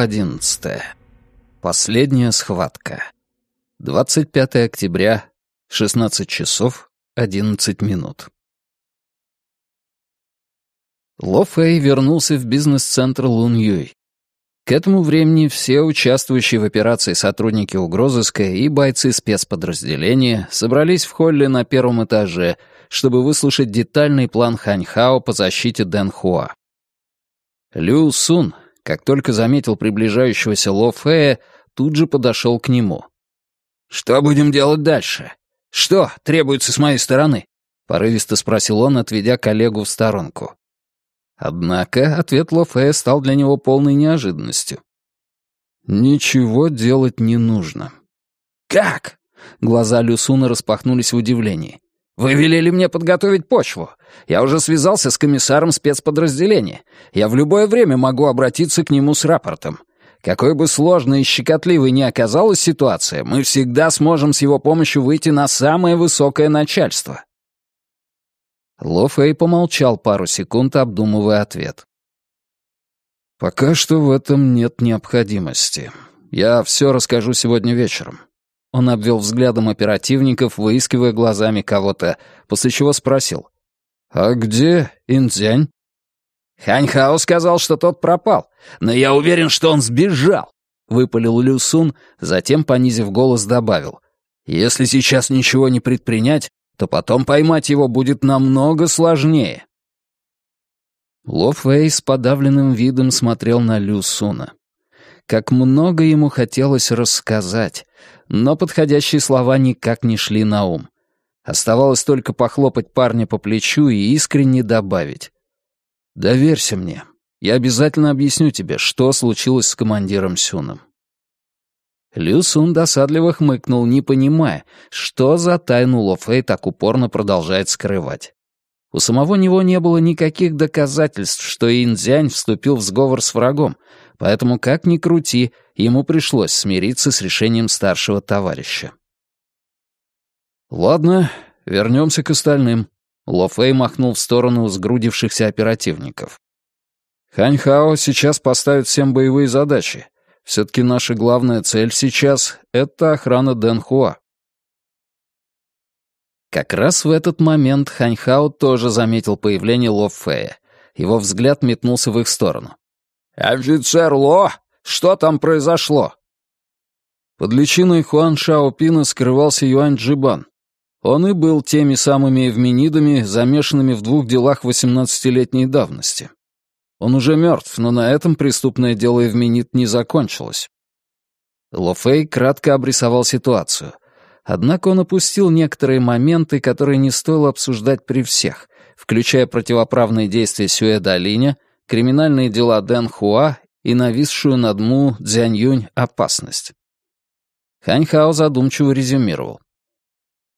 Глава 11. Последняя схватка. 25 октября, 16 часов 11 минут. Ло Фэй вернулся в бизнес-центр Лун Юй. К этому времени все участвующие в операции сотрудники угрозыска и бойцы спецподразделения собрались в холле на первом этаже, чтобы выслушать детальный план Ханьхао по защите Дэн Хуа. Лю Сун, как только заметил приближающегося Ло Фэя, тут же подошел к нему. «Что будем делать дальше? Что требуется с моей стороны?» — порывисто спросил он, отведя коллегу в сторонку. Однако ответ Ло Фэя стал для него полной неожиданностью. «Ничего делать не нужно». «Как?» — глаза Люсуна распахнулись в удивлении. «Вы велели мне подготовить почву. Я уже связался с комиссаром спецподразделения. Я в любое время могу обратиться к нему с рапортом. Какой бы сложной и щекотливой ни оказалась ситуация, мы всегда сможем с его помощью выйти на самое высокое начальство». Ло Фэй помолчал пару секунд, обдумывая ответ. «Пока что в этом нет необходимости. Я все расскажу сегодня вечером. Он обвел взглядом оперативников, выискивая глазами кого-то, после чего спросил. «А где Индзянь?» «Ханьхао сказал, что тот пропал, но я уверен, что он сбежал», — выпалил Лю Сун, затем, понизив голос, добавил. «Если сейчас ничего не предпринять, то потом поймать его будет намного сложнее». Ло Фэй с подавленным видом смотрел на Лю Суна. Как много ему хотелось рассказать, но подходящие слова никак не шли на ум. Оставалось только похлопать парня по плечу и искренне добавить. «Доверься мне. Я обязательно объясню тебе, что случилось с командиром Сюном». Лю Сун досадливо хмыкнул, не понимая, что за тайну Ло Фэй так упорно продолжает скрывать. У самого него не было никаких доказательств, что Инзянь вступил в сговор с врагом, поэтому, как ни крути, ему пришлось смириться с решением старшего товарища. «Ладно, вернемся к остальным», — Ло Фэй махнул в сторону сгрудившихся оперативников. «Ханьхао сейчас поставит всем боевые задачи. Все-таки наша главная цель сейчас — это охрана Дэн Хуа. Как раз в этот момент Ханьхао тоже заметил появление Ло Фэя. Его взгляд метнулся в их сторону. «Офицер Ло, что там произошло?» Под личиной Хуан Шаопина скрывался Юань Джибан. Он и был теми самыми эвменидами, замешанными в двух делах восемнадцатилетней давности. Он уже мертв, но на этом преступное дело Эвменид не закончилось. Ло Фэй кратко обрисовал ситуацию. Однако он опустил некоторые моменты, которые не стоило обсуждать при всех, включая противоправные действия Сюэда Линя, криминальные дела Дэн Хуа и нависшую над Му Цзянь опасность. Ханьхао задумчиво резюмировал.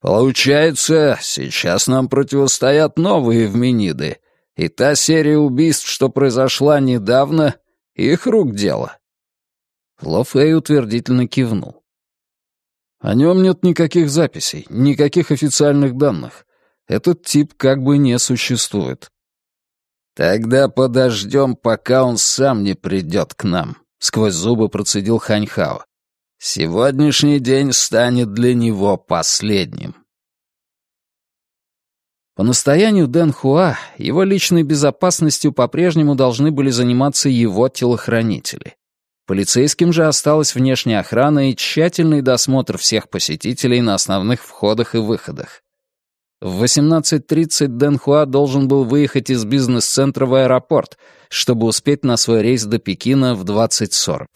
«Получается, сейчас нам противостоят новые вмениды, и та серия убийств, что произошла недавно, их рук дело». Ло Фэй утвердительно кивнул. О нем нет никаких записей, никаких официальных данных. Этот тип как бы не существует. «Тогда подождем, пока он сам не придет к нам», — сквозь зубы процедил Ханьхао. «Сегодняшний день станет для него последним». По настоянию Дэн Хуа, его личной безопасностью по-прежнему должны были заниматься его телохранители. Полицейским же осталась внешняя охрана и тщательный досмотр всех посетителей на основных входах и выходах. В 18.30 Дэн Хуа должен был выехать из бизнес-центра в аэропорт, чтобы успеть на свой рейс до Пекина в 20.40.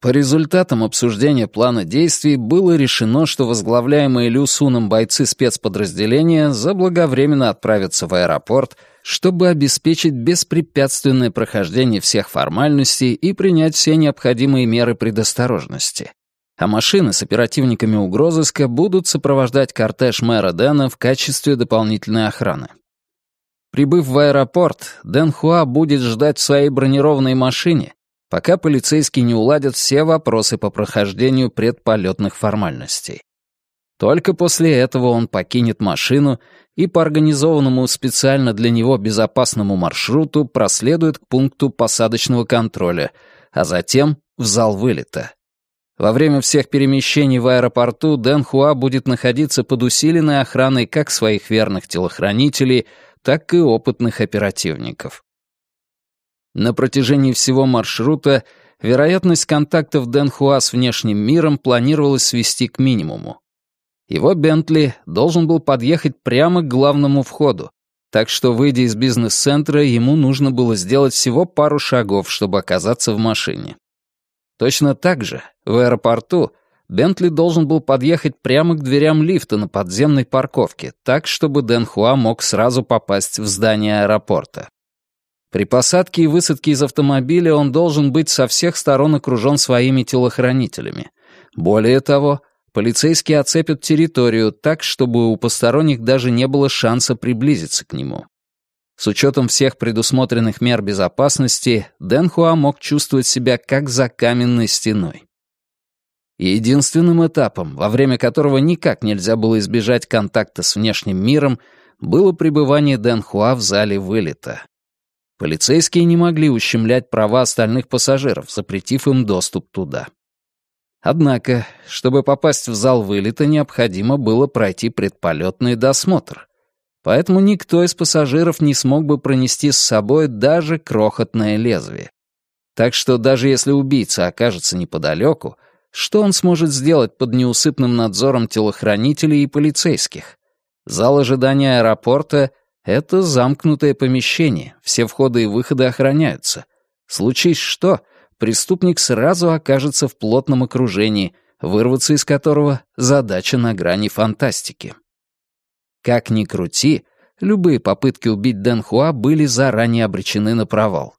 По результатам обсуждения плана действий было решено, что возглавляемые Лю Суном бойцы спецподразделения заблаговременно отправятся в аэропорт, чтобы обеспечить беспрепятственное прохождение всех формальностей и принять все необходимые меры предосторожности. А машины с оперативниками угрозыска будут сопровождать кортеж мэра Дэна в качестве дополнительной охраны. Прибыв в аэропорт, Дэн Хуа будет ждать в своей бронированной машине, пока полицейские не уладят все вопросы по прохождению предполетных формальностей. Только после этого он покинет машину и по организованному специально для него безопасному маршруту проследует к пункту посадочного контроля, а затем в зал вылета. Во время всех перемещений в аэропорту Дэн Хуа будет находиться под усиленной охраной как своих верных телохранителей, так и опытных оперативников. На протяжении всего маршрута вероятность контактов Дэн Хуа с внешним миром планировалось свести к минимуму. Его Бентли должен был подъехать прямо к главному входу, так что, выйдя из бизнес-центра, ему нужно было сделать всего пару шагов, чтобы оказаться в машине. Точно так же, в аэропорту, Бентли должен был подъехать прямо к дверям лифта на подземной парковке, так, чтобы Дэн Хуа мог сразу попасть в здание аэропорта. При посадке и высадке из автомобиля он должен быть со всех сторон окружен своими телохранителями. Более того, полицейские оцепят территорию так, чтобы у посторонних даже не было шанса приблизиться к нему. С учетом всех предусмотренных мер безопасности, Дэн Хуа мог чувствовать себя как за каменной стеной. Единственным этапом, во время которого никак нельзя было избежать контакта с внешним миром, было пребывание Дэн Хуа в зале вылета. Полицейские не могли ущемлять права остальных пассажиров, запретив им доступ туда. Однако, чтобы попасть в зал вылета, необходимо было пройти предполетный досмотр поэтому никто из пассажиров не смог бы пронести с собой даже крохотное лезвие. Так что даже если убийца окажется неподалеку, что он сможет сделать под неусыпным надзором телохранителей и полицейских? Зал ожидания аэропорта — это замкнутое помещение, все входы и выходы охраняются. Случись что, преступник сразу окажется в плотном окружении, вырваться из которого — задача на грани фантастики. Как ни крути, любые попытки убить Дэн Хуа были заранее обречены на провал.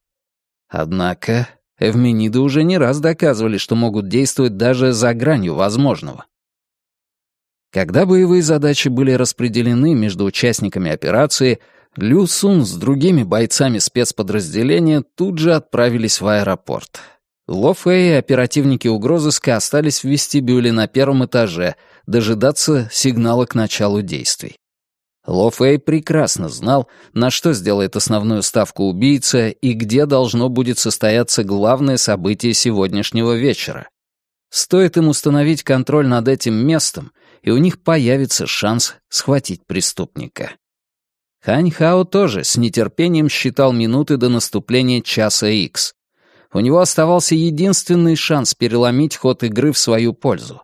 Однако Эвмениды уже не раз доказывали, что могут действовать даже за гранью возможного. Когда боевые задачи были распределены между участниками операции, Лю Сун с другими бойцами спецподразделения тут же отправились в аэропорт. Ло Фэй и оперативники угрозыска остались в вестибюле на первом этаже дожидаться сигнала к началу действий. Ло Фэй прекрасно знал, на что сделает основную ставку убийца и где должно будет состояться главное событие сегодняшнего вечера. Стоит им установить контроль над этим местом, и у них появится шанс схватить преступника. Хань Хао тоже с нетерпением считал минуты до наступления часа Икс. У него оставался единственный шанс переломить ход игры в свою пользу.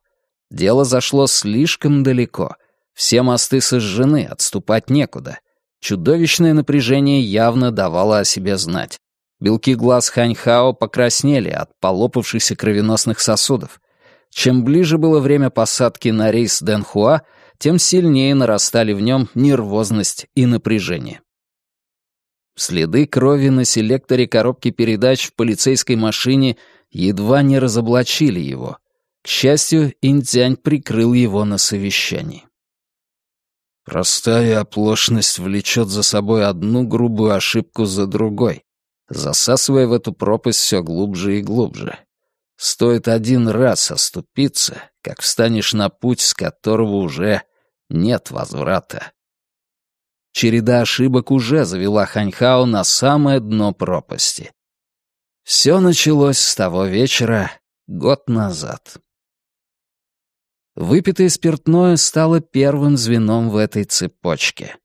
Дело зашло слишком далеко — все мосты сожжены, отступать некуда. Чудовищное напряжение явно давало о себе знать. Белки глаз Ханьхао покраснели от полопавшихся кровеносных сосудов. Чем ближе было время посадки на рейс Дэнхуа, тем сильнее нарастали в нем нервозность и напряжение. Следы крови на селекторе коробки передач в полицейской машине едва не разоблачили его. К счастью, Интянь прикрыл его на совещании. Простая оплошность влечет за собой одну грубую ошибку за другой, засасывая в эту пропасть все глубже и глубже. Стоит один раз оступиться, как встанешь на путь, с которого уже нет возврата. Череда ошибок уже завела Ханьхао на самое дно пропасти. Все началось с того вечера год назад. Выпитое спиртное стало первым звеном в этой цепочке.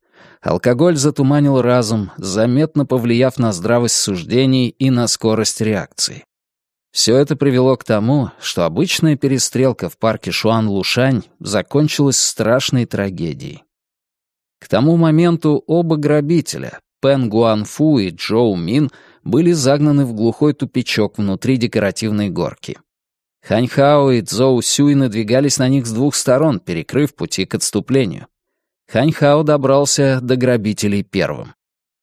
Алкоголь затуманил разум, заметно повлияв на здравость суждений и на скорость реакции. Все это привело к тому, что обычная перестрелка в парке Шуан-Лушань закончилась страшной трагедией. К тому моменту оба грабителя, Пен Гуанфу и Джоу Мин, были загнаны в глухой тупичок внутри декоративной горки. Ханьхао и Цзоу Сюй надвигались на них с двух сторон, перекрыв пути к отступлению. Ханьхао добрался до грабителей первым.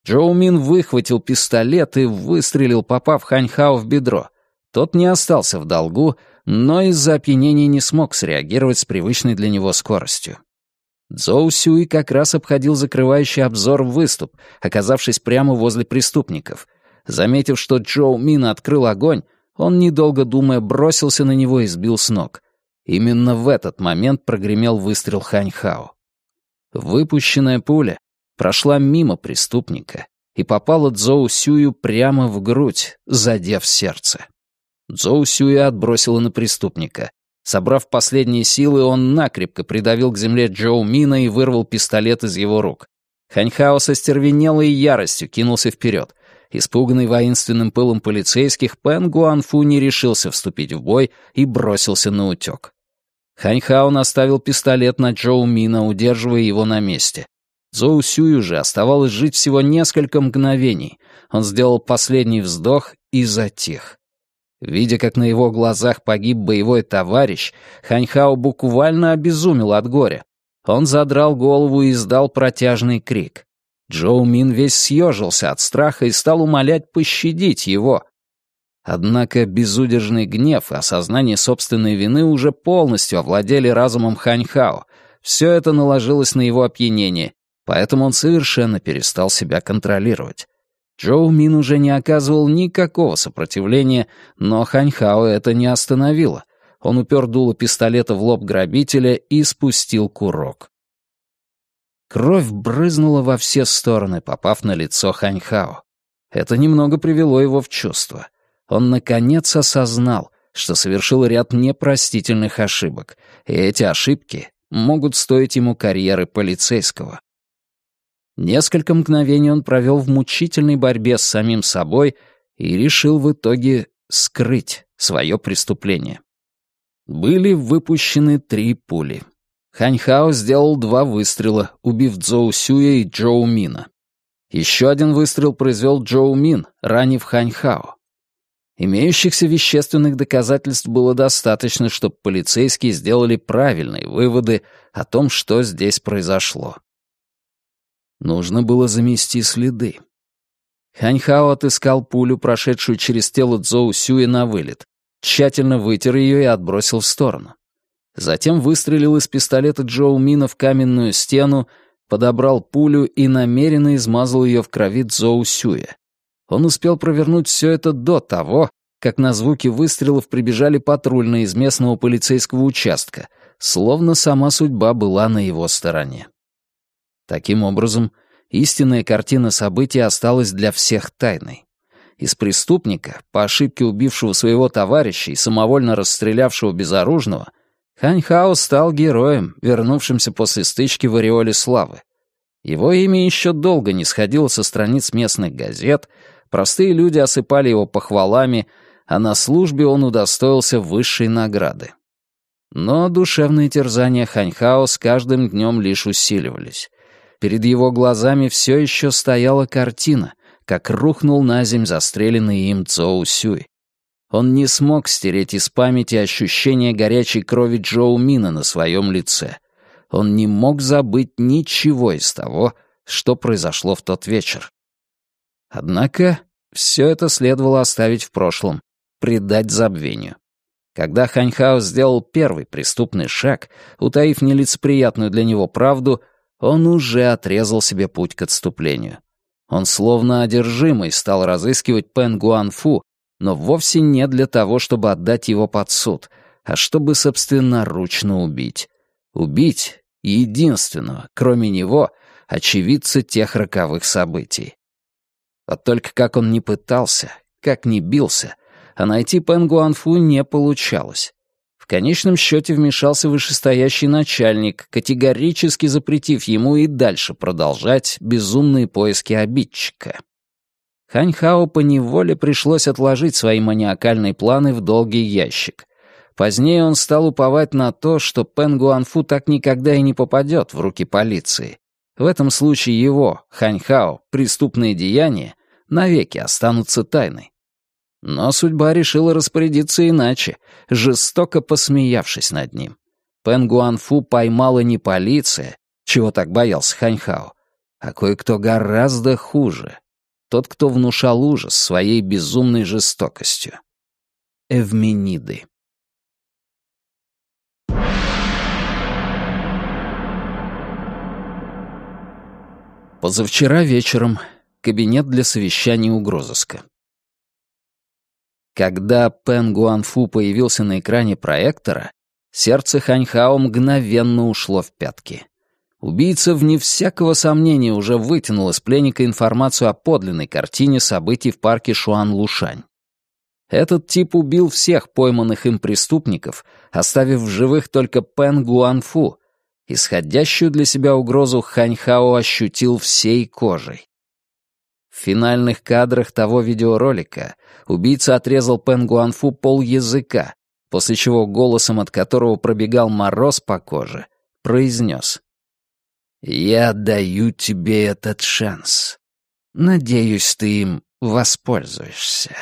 Джоу Мин выхватил пистолет и выстрелил, попав Ханьхао в бедро. Тот не остался в долгу, но из-за опьянения не смог среагировать с привычной для него скоростью. Цзоу Сюй как раз обходил закрывающий обзор выступ, оказавшись прямо возле преступников. Заметив, что Джоу Мин открыл огонь, он, недолго думая, бросился на него и сбил с ног. Именно в этот момент прогремел выстрел Ханьхао. Выпущенная пуля прошла мимо преступника и попала Цзоу Сюю прямо в грудь, задев сердце. Цзоу Сюя отбросила на преступника. Собрав последние силы, он накрепко придавил к земле Джоу Мина и вырвал пистолет из его рук. Ханьхао со стервенелой яростью кинулся вперед. Испуганный воинственным пылом полицейских, Пен Гуанфу не решился вступить в бой и бросился на утек. Ханьхао наставил пистолет на Джоу Мина, удерживая его на месте. Зоу Сюю же оставалось жить всего несколько мгновений. Он сделал последний вздох и затих. Видя, как на его глазах погиб боевой товарищ, Ханьхао буквально обезумел от горя. Он задрал голову и издал протяжный крик. Джоу Мин весь съежился от страха и стал умолять пощадить его. Однако безудержный гнев и осознание собственной вины уже полностью овладели разумом Ханьхао. Все это наложилось на его опьянение, поэтому он совершенно перестал себя контролировать. Джоу Мин уже не оказывал никакого сопротивления, но Ханьхао это не остановило. Он упер дуло пистолета в лоб грабителя и спустил курок. Кровь брызнула во все стороны, попав на лицо Ханьхао. Это немного привело его в чувство. Он, наконец, осознал, что совершил ряд непростительных ошибок, и эти ошибки могут стоить ему карьеры полицейского. Несколько мгновений он провел в мучительной борьбе с самим собой и решил в итоге скрыть свое преступление. Были выпущены три пули. Ханьхао сделал два выстрела, убив Цзоу Сюя и Джоу Мина. Еще один выстрел произвел Джоу Мин, ранив Ханьхао. Имеющихся вещественных доказательств было достаточно, чтобы полицейские сделали правильные выводы о том, что здесь произошло. Нужно было замести следы. Ханьхао отыскал пулю, прошедшую через тело Цзоу Сюя на вылет, тщательно вытер ее и отбросил в сторону. Затем выстрелил из пистолета Джоу Мина в каменную стену, подобрал пулю и намеренно измазал ее в крови Цзоу Сюя. Он успел провернуть все это до того, как на звуки выстрелов прибежали патрульные из местного полицейского участка, словно сама судьба была на его стороне. Таким образом, истинная картина событий осталась для всех тайной. Из преступника, по ошибке убившего своего товарища и самовольно расстрелявшего безоружного, Ханьхао стал героем, вернувшимся после стычки в ореоле славы. Его имя еще долго не сходило со страниц местных газет, простые люди осыпали его похвалами, а на службе он удостоился высшей награды. Но душевные терзания Ханьхао с каждым днем лишь усиливались. Перед его глазами все еще стояла картина, как рухнул на земь застреленный им Цоу Сюй. Он не смог стереть из памяти ощущение горячей крови Джоу Мина на своем лице. Он не мог забыть ничего из того, что произошло в тот вечер. Однако все это следовало оставить в прошлом, предать забвению. Когда Ханьхао сделал первый преступный шаг, утаив нелицеприятную для него правду, он уже отрезал себе путь к отступлению. Он словно одержимый стал разыскивать Пен Гуанфу, но вовсе не для того, чтобы отдать его под суд, а чтобы собственноручно убить. Убить единственного, кроме него, очевидца тех роковых событий. Вот только как он не пытался, как не бился, а найти Пен Гуанфу не получалось. В конечном счете вмешался вышестоящий начальник, категорически запретив ему и дальше продолжать безумные поиски обидчика. Ханьхао поневоле пришлось отложить свои маниакальные планы в долгий ящик. Позднее он стал уповать на то, что Пен Гуанфу так никогда и не попадет в руки полиции. В этом случае его, Ханьхао, преступные деяния навеки останутся тайной. Но судьба решила распорядиться иначе, жестоко посмеявшись над ним. Пен Гуанфу поймала не полиция, чего так боялся Ханьхао, а кое-кто гораздо хуже. Тот, кто внушал ужас своей безумной жестокостью. Эвмениды. Позавчера вечером кабинет для совещаний угрозыска. Когда Пен Гуанфу появился на экране проектора, сердце Ханьхао мгновенно ушло в пятки. Убийца, вне всякого сомнения, уже вытянул из пленника информацию о подлинной картине событий в парке Шуан-Лушань. Этот тип убил всех пойманных им преступников, оставив в живых только Пен Гуанфу. Исходящую для себя угрозу Ханьхао ощутил всей кожей. В финальных кадрах того видеоролика убийца отрезал Пен Гуанфу пол языка, после чего голосом, от которого пробегал мороз по коже, произнес «Я даю тебе этот шанс. Надеюсь, ты им воспользуешься».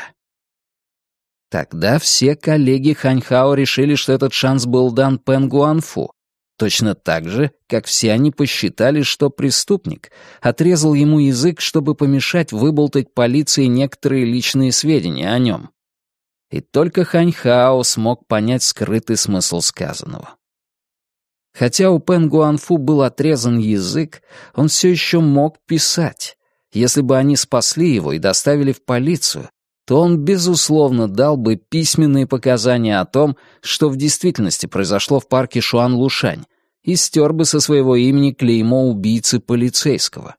Тогда все коллеги Ханьхао решили, что этот шанс был дан Пен Гуанфу, точно так же, как все они посчитали, что преступник отрезал ему язык, чтобы помешать выболтать полиции некоторые личные сведения о нем. И только Ханьхао смог понять скрытый смысл сказанного. Хотя у Пен Гуанфу был отрезан язык, он все еще мог писать. Если бы они спасли его и доставили в полицию, то он, безусловно, дал бы письменные показания о том, что в действительности произошло в парке Шуан-Лушань, и стер бы со своего имени клеймо убийцы полицейского.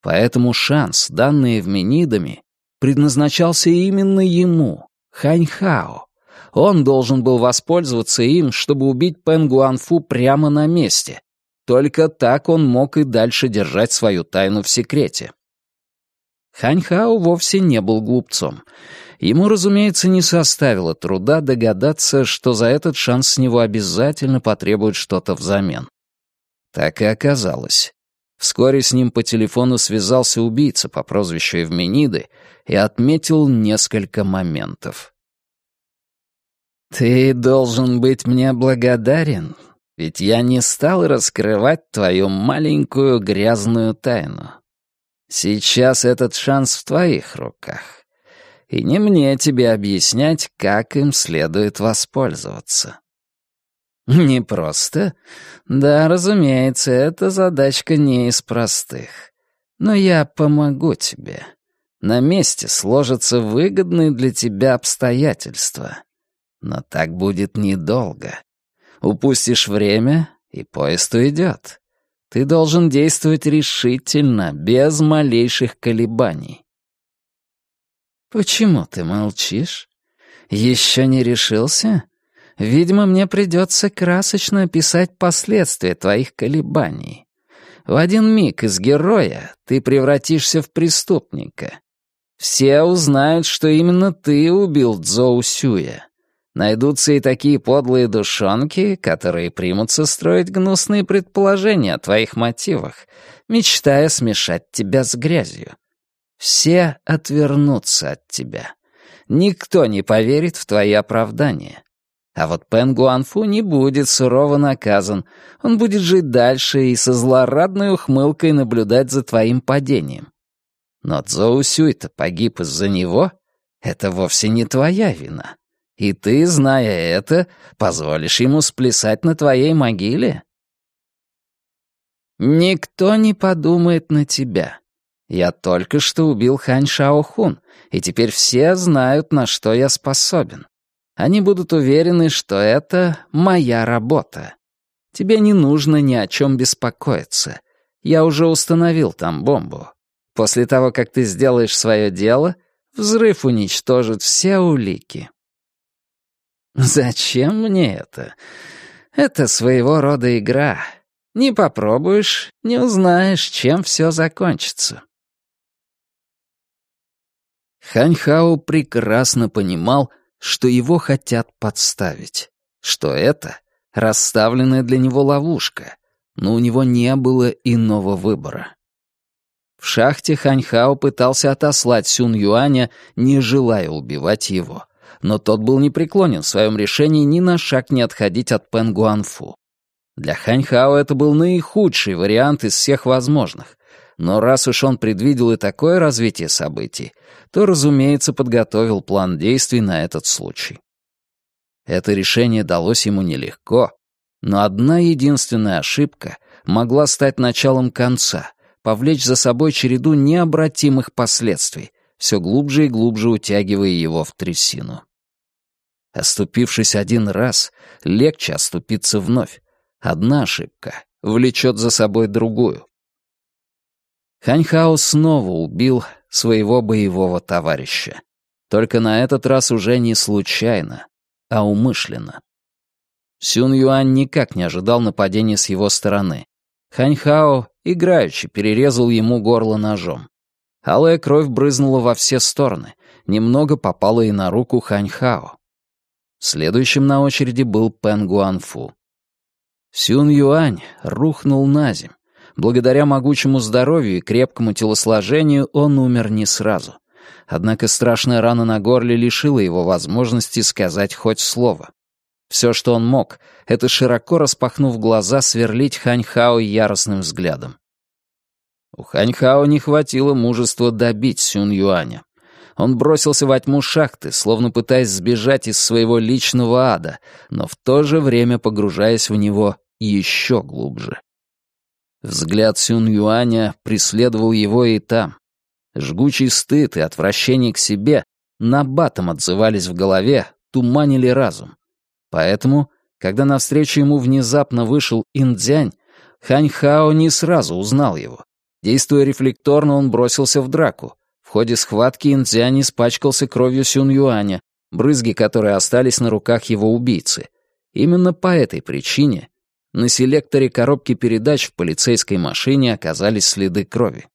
Поэтому шанс, данный Эвменидами, предназначался именно ему, Ханьхао. Он должен был воспользоваться им, чтобы убить Пен Гуанфу прямо на месте. Только так он мог и дальше держать свою тайну в секрете. Ханьхао вовсе не был глупцом. Ему, разумеется, не составило труда догадаться, что за этот шанс с него обязательно потребуют что-то взамен. Так и оказалось. Вскоре с ним по телефону связался убийца по прозвищу Эвмениды и отметил несколько моментов. «Ты должен быть мне благодарен, ведь я не стал раскрывать твою маленькую грязную тайну. Сейчас этот шанс в твоих руках. И не мне тебе объяснять, как им следует воспользоваться. Не просто? Да, разумеется, эта задачка не из простых. Но я помогу тебе. На месте сложатся выгодные для тебя обстоятельства. Но так будет недолго. Упустишь время, и поезд уйдет. Ты должен действовать решительно, без малейших колебаний. Почему ты молчишь? Еще не решился? Видимо, мне придется красочно описать последствия твоих колебаний. В один миг из героя ты превратишься в преступника. Все узнают, что именно ты убил Цзоу Сюя. Найдутся и такие подлые душонки, которые примутся строить гнусные предположения о твоих мотивах, мечтая смешать тебя с грязью. Все отвернутся от тебя. Никто не поверит в твои оправдания. А вот Пен Гуанфу не будет сурово наказан. Он будет жить дальше и со злорадной ухмылкой наблюдать за твоим падением. Но Цзоу Сюй-то погиб из-за него. Это вовсе не твоя вина. И ты, зная это, позволишь ему сплясать на твоей могиле? Никто не подумает на тебя. Я только что убил Хань Шаохун, и теперь все знают, на что я способен. Они будут уверены, что это моя работа. Тебе не нужно ни о чем беспокоиться. Я уже установил там бомбу. После того, как ты сделаешь свое дело, взрыв уничтожит все улики. «Зачем мне это? Это своего рода игра. Не попробуешь, не узнаешь, чем все закончится». Ханьхао прекрасно понимал, что его хотят подставить, что это расставленная для него ловушка, но у него не было иного выбора. В шахте Ханьхао пытался отослать Сюн Юаня, не желая убивать его но тот был непреклонен в своем решении ни на шаг не отходить от Пен Гуанфу. Для Ханьхао это был наихудший вариант из всех возможных, но раз уж он предвидел и такое развитие событий, то, разумеется, подготовил план действий на этот случай. Это решение далось ему нелегко, но одна единственная ошибка могла стать началом конца, повлечь за собой череду необратимых последствий, все глубже и глубже утягивая его в трясину. Оступившись один раз, легче оступиться вновь. Одна ошибка влечет за собой другую. Ханьхао снова убил своего боевого товарища. Только на этот раз уже не случайно, а умышленно. Сюн Юань никак не ожидал нападения с его стороны. Ханьхао играючи перерезал ему горло ножом. Алая кровь брызнула во все стороны, немного попала и на руку Ханьхао. Следующим на очереди был Пен Гуанфу. Сюн Юань рухнул на земь. Благодаря могучему здоровью и крепкому телосложению он умер не сразу. Однако страшная рана на горле лишила его возможности сказать хоть слово. Все, что он мог, это широко распахнув глаза, сверлить Ханьхао яростным взглядом. У Ханьхао не хватило мужества добить Сюн Юаня. Он бросился во тьму шахты, словно пытаясь сбежать из своего личного ада, но в то же время погружаясь в него еще глубже. Взгляд Сюн Юаня преследовал его и там. Жгучий стыд и отвращение к себе набатом отзывались в голове, туманили разум. Поэтому, когда навстречу ему внезапно вышел Индзянь, Хань Хао не сразу узнал его. Действуя рефлекторно, он бросился в драку. Ходе схватки Индзянь испачкался кровью Сюн Юаня, брызги которой остались на руках его убийцы. Именно по этой причине на селекторе коробки передач в полицейской машине оказались следы крови.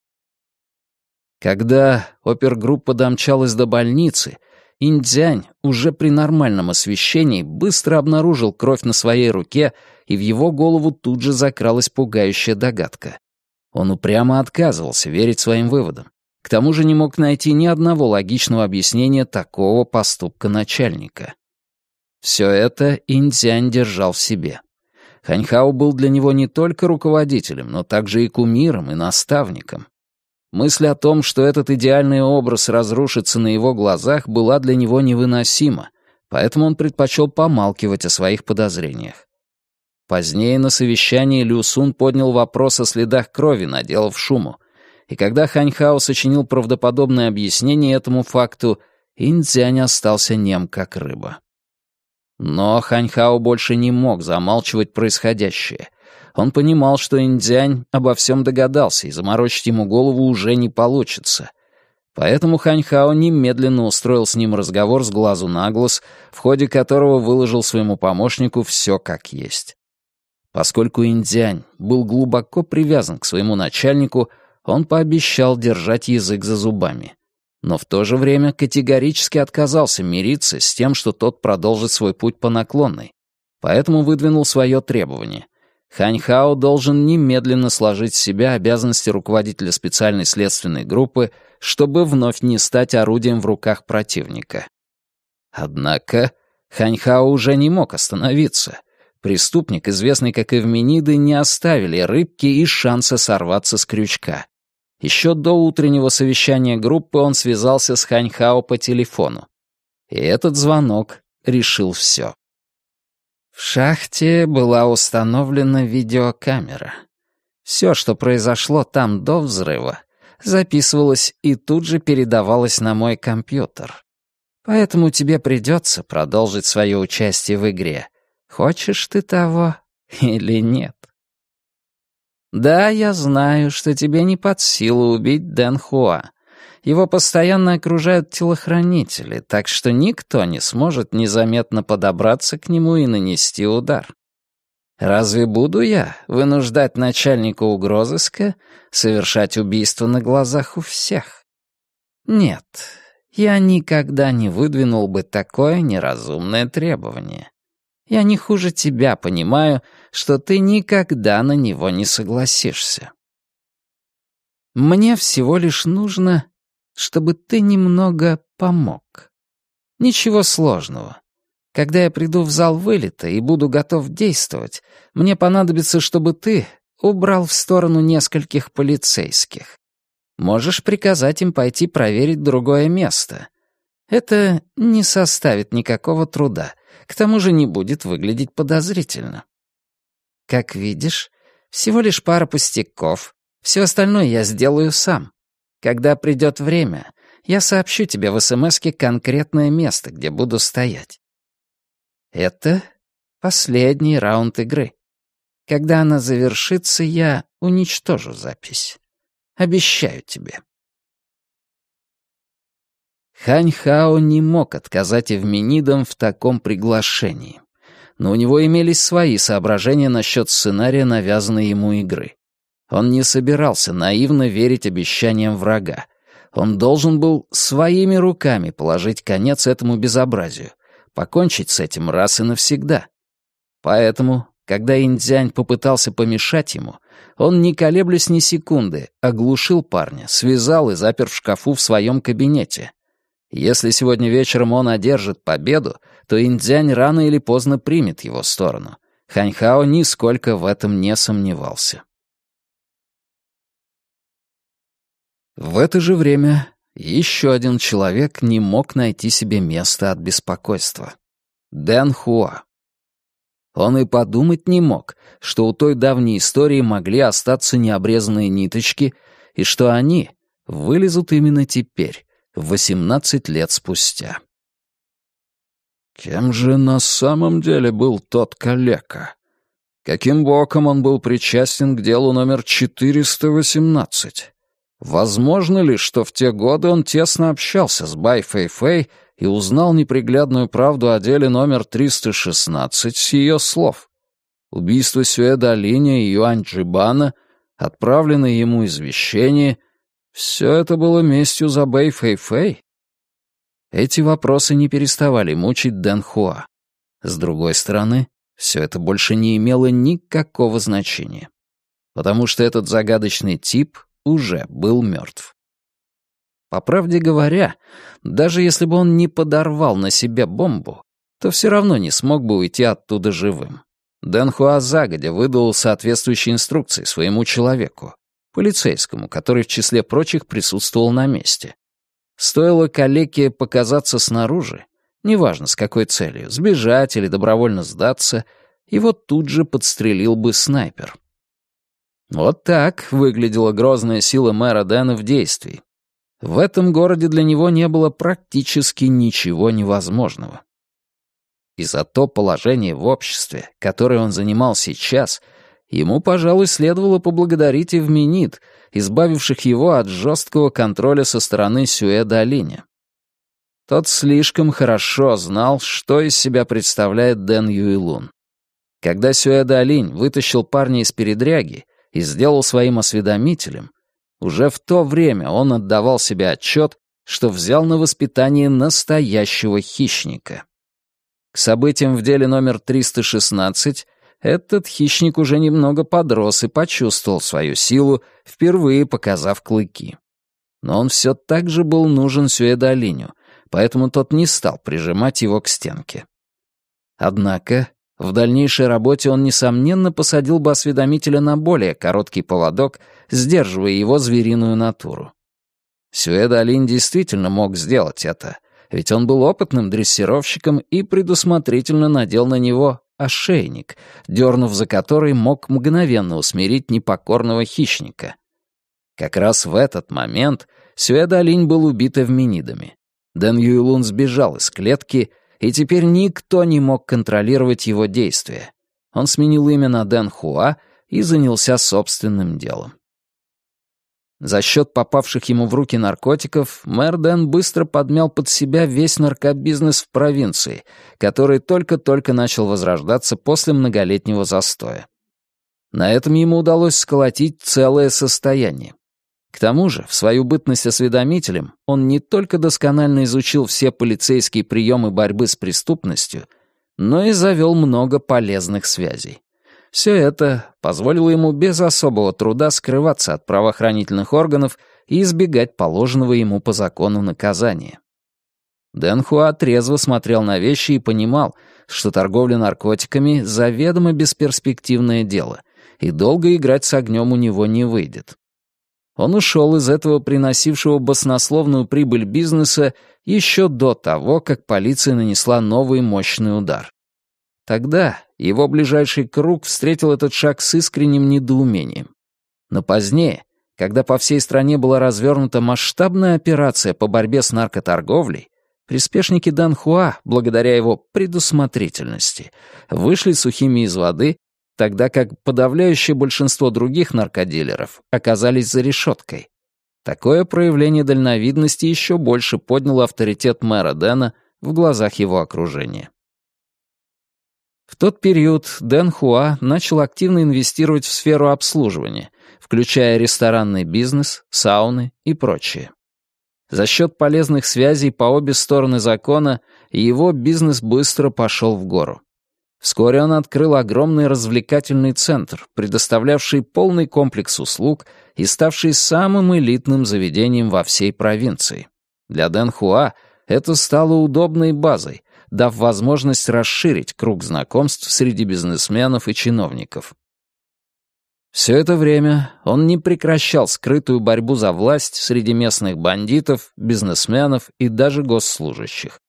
Когда опергруппа домчалась до больницы, Индзянь уже при нормальном освещении быстро обнаружил кровь на своей руке, и в его голову тут же закралась пугающая догадка. Он упрямо отказывался верить своим выводам. К тому же не мог найти ни одного логичного объяснения такого поступка начальника. Все это Индзянь держал в себе. Ханьхао был для него не только руководителем, но также и кумиром, и наставником. Мысль о том, что этот идеальный образ разрушится на его глазах, была для него невыносима, поэтому он предпочел помалкивать о своих подозрениях. Позднее на совещании Лю Сун поднял вопрос о следах крови, наделав шуму, и когда Ханьхао сочинил правдоподобное объяснение этому факту, Инцзянь остался нем как рыба. Но Ханьхао больше не мог замалчивать происходящее. Он понимал, что Индзянь обо всем догадался, и заморочить ему голову уже не получится. Поэтому Ханьхао немедленно устроил с ним разговор с глазу на глаз, в ходе которого выложил своему помощнику все как есть. Поскольку Индзянь был глубоко привязан к своему начальнику, он пообещал держать язык за зубами но в то же время категорически отказался мириться с тем, что тот продолжит свой путь по наклонной. Поэтому выдвинул свое требование. Ханьхао должен немедленно сложить с себя обязанности руководителя специальной следственной группы, чтобы вновь не стать орудием в руках противника. Однако Ханьхао уже не мог остановиться. Преступник, известный как Эвмениды, не оставили рыбки и шанса сорваться с крючка. Еще до утреннего совещания группы он связался с Ханьхао по телефону. И этот звонок решил все. В шахте была установлена видеокамера. Все, что произошло там до взрыва, записывалось и тут же передавалось на мой компьютер. Поэтому тебе придется продолжить свое участие в игре. Хочешь ты того или нет? Да, я знаю, что тебе не под силу убить Дэн Хуа. Его постоянно окружают телохранители, так что никто не сможет незаметно подобраться к нему и нанести удар. Разве буду я вынуждать начальника угрозыска совершать убийство на глазах у всех? Нет, я никогда не выдвинул бы такое неразумное требование. Я не хуже тебя понимаю, что ты никогда на него не согласишься. Мне всего лишь нужно, чтобы ты немного помог. Ничего сложного. Когда я приду в зал вылета и буду готов действовать, мне понадобится, чтобы ты убрал в сторону нескольких полицейских. Можешь приказать им пойти проверить другое место. Это не составит никакого труда — к тому же не будет выглядеть подозрительно. Как видишь, всего лишь пара пустяков. Все остальное я сделаю сам. Когда придет время, я сообщу тебе в СМСке конкретное место, где буду стоять. Это последний раунд игры. Когда она завершится, я уничтожу запись. Обещаю тебе. Хань Хао не мог отказать Эвменидам в таком приглашении. Но у него имелись свои соображения насчет сценария навязанной ему игры. Он не собирался наивно верить обещаниям врага. Он должен был своими руками положить конец этому безобразию, покончить с этим раз и навсегда. Поэтому, когда Индзянь попытался помешать ему, он, не колеблясь ни секунды, оглушил парня, связал и запер в шкафу в своем кабинете. Если сегодня вечером он одержит победу, то Индзянь рано или поздно примет его сторону. Ханьхао нисколько в этом не сомневался. В это же время еще один человек не мог найти себе места от беспокойства. Дэн Хуа. Он и подумать не мог, что у той давней истории могли остаться необрезанные ниточки, и что они вылезут именно теперь, 18 лет спустя. Кем же на самом деле был тот калека? Каким боком он был причастен к делу номер 418? Возможно ли, что в те годы он тесно общался с Бай Фэй Фэй и узнал неприглядную правду о деле номер 316 с ее слов? Убийство Сюэда Линя и Юань Джибана, отправленное ему извещение — все это было местью за Бэй Фэй Фэй? Эти вопросы не переставали мучить Дэн Хуа. С другой стороны, все это больше не имело никакого значения. Потому что этот загадочный тип уже был мертв. По правде говоря, даже если бы он не подорвал на себе бомбу, то все равно не смог бы уйти оттуда живым. Дэн Хуа загодя выдал соответствующие инструкции своему человеку, полицейскому, который в числе прочих присутствовал на месте. Стоило калеке показаться снаружи, неважно с какой целью, сбежать или добровольно сдаться, его тут же подстрелил бы снайпер. Вот так выглядела грозная сила мэра Дэна в действии. В этом городе для него не было практически ничего невозможного. И за то положение в обществе, которое он занимал сейчас, ему, пожалуй, следовало поблагодарить и Вменит, избавивших его от жесткого контроля со стороны Сюэда Алиня. Тот слишком хорошо знал, что из себя представляет Дэн Юйлун. Когда Сюэда Алинь вытащил парня из передряги, и сделал своим осведомителем, уже в то время он отдавал себе отчет, что взял на воспитание настоящего хищника. К событиям в деле номер 316 этот хищник уже немного подрос и почувствовал свою силу, впервые показав клыки. Но он все так же был нужен Сюэдолиню, поэтому тот не стал прижимать его к стенке. Однако в дальнейшей работе он, несомненно, посадил бы осведомителя на более короткий поводок, сдерживая его звериную натуру. Сюэда Алин действительно мог сделать это, ведь он был опытным дрессировщиком и предусмотрительно надел на него ошейник, дернув за который мог мгновенно усмирить непокорного хищника. Как раз в этот момент Сюэда Алинь был убит эвменидами. Дэн Юйлун сбежал из клетки — и теперь никто не мог контролировать его действия. Он сменил имя на Дэн Хуа и занялся собственным делом. За счет попавших ему в руки наркотиков, мэр Дэн быстро подмял под себя весь наркобизнес в провинции, который только-только начал возрождаться после многолетнего застоя. На этом ему удалось сколотить целое состояние. К тому же, в свою бытность осведомителем, он не только досконально изучил все полицейские приемы борьбы с преступностью, но и завел много полезных связей. Все это позволило ему без особого труда скрываться от правоохранительных органов и избегать положенного ему по закону наказания. Дэн Хуа трезво смотрел на вещи и понимал, что торговля наркотиками — заведомо бесперспективное дело, и долго играть с огнем у него не выйдет. Он ушел из этого приносившего баснословную прибыль бизнеса еще до того, как полиция нанесла новый мощный удар. Тогда его ближайший круг встретил этот шаг с искренним недоумением. Но позднее, когда по всей стране была развернута масштабная операция по борьбе с наркоторговлей, приспешники Данхуа, благодаря его предусмотрительности, вышли сухими из воды тогда как подавляющее большинство других наркодилеров оказались за решеткой. Такое проявление дальновидности еще больше подняло авторитет мэра Дэна в глазах его окружения. В тот период Дэн Хуа начал активно инвестировать в сферу обслуживания, включая ресторанный бизнес, сауны и прочее. За счет полезных связей по обе стороны закона его бизнес быстро пошел в гору. Вскоре он открыл огромный развлекательный центр, предоставлявший полный комплекс услуг и ставший самым элитным заведением во всей провинции. Для Дэн Хуа это стало удобной базой, дав возможность расширить круг знакомств среди бизнесменов и чиновников. Все это время он не прекращал скрытую борьбу за власть среди местных бандитов, бизнесменов и даже госслужащих.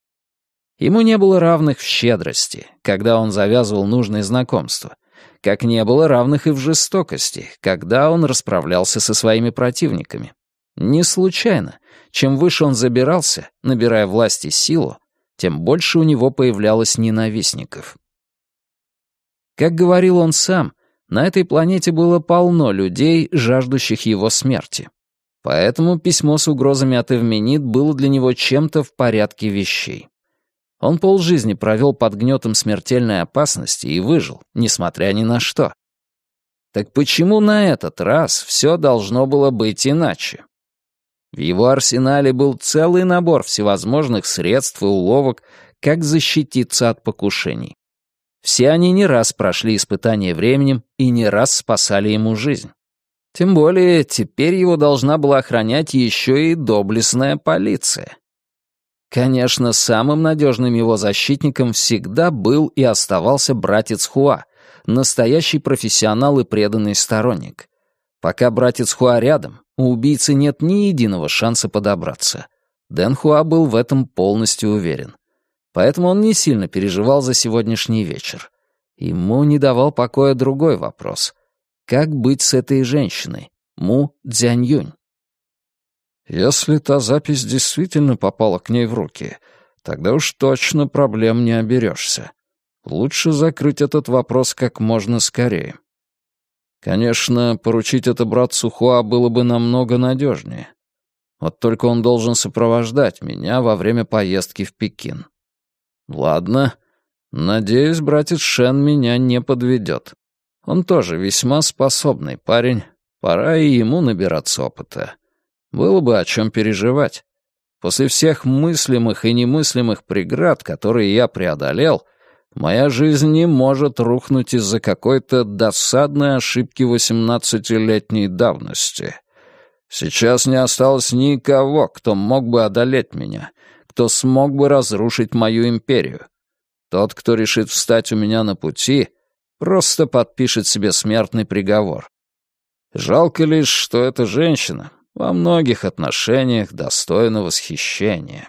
Ему не было равных в щедрости, когда он завязывал нужные знакомства, как не было равных и в жестокости, когда он расправлялся со своими противниками. Не случайно, чем выше он забирался, набирая власть и силу, тем больше у него появлялось ненавистников. Как говорил он сам, на этой планете было полно людей, жаждущих его смерти. Поэтому письмо с угрозами от Эвменит было для него чем-то в порядке вещей. Он полжизни провел под гнетом смертельной опасности и выжил, несмотря ни на что. Так почему на этот раз все должно было быть иначе? В его арсенале был целый набор всевозможных средств и уловок, как защититься от покушений. Все они не раз прошли испытание временем и не раз спасали ему жизнь. Тем более, теперь его должна была охранять еще и доблестная полиция. Конечно, самым надежным его защитником всегда был и оставался братец Хуа, настоящий профессионал и преданный сторонник. Пока братец Хуа рядом, у убийцы нет ни единого шанса подобраться. Дэн Хуа был в этом полностью уверен. Поэтому он не сильно переживал за сегодняшний вечер. Ему не давал покоя другой вопрос. Как быть с этой женщиной, Му Цзяньюнь? Если та запись действительно попала к ней в руки, тогда уж точно проблем не оберешься. Лучше закрыть этот вопрос как можно скорее. Конечно, поручить это братцу Хуа было бы намного надежнее. Вот только он должен сопровождать меня во время поездки в Пекин. Ладно. Надеюсь, братец Шен меня не подведет. Он тоже весьма способный парень. Пора и ему набираться опыта. Было бы о чем переживать. После всех мыслимых и немыслимых преград, которые я преодолел, Моя жизнь не может рухнуть из-за какой-то досадной ошибки восемнадцатилетней давности. Сейчас не осталось никого, кто мог бы одолеть меня, кто смог бы разрушить мою империю. Тот, кто решит встать у меня на пути, просто подпишет себе смертный приговор. Жалко лишь, что эта женщина во многих отношениях достойна восхищения.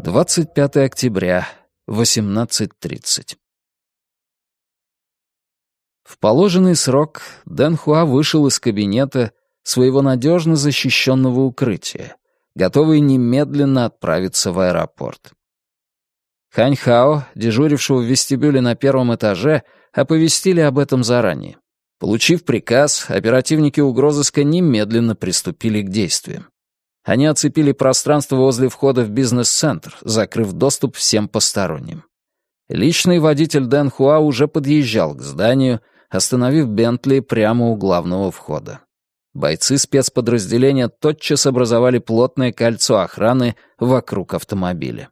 25 октября, 18.30. В положенный срок Дэн Хуа вышел из кабинета своего надежно защищенного укрытия, готовый немедленно отправиться в аэропорт. Хань Хао, дежурившего в вестибюле на первом этаже, оповестили об этом заранее. Получив приказ, оперативники угрозыска немедленно приступили к действиям. Они оцепили пространство возле входа в бизнес-центр, закрыв доступ всем посторонним. Личный водитель Дэн Хуа уже подъезжал к зданию, остановив Бентли прямо у главного входа. Бойцы спецподразделения тотчас образовали плотное кольцо охраны вокруг автомобиля.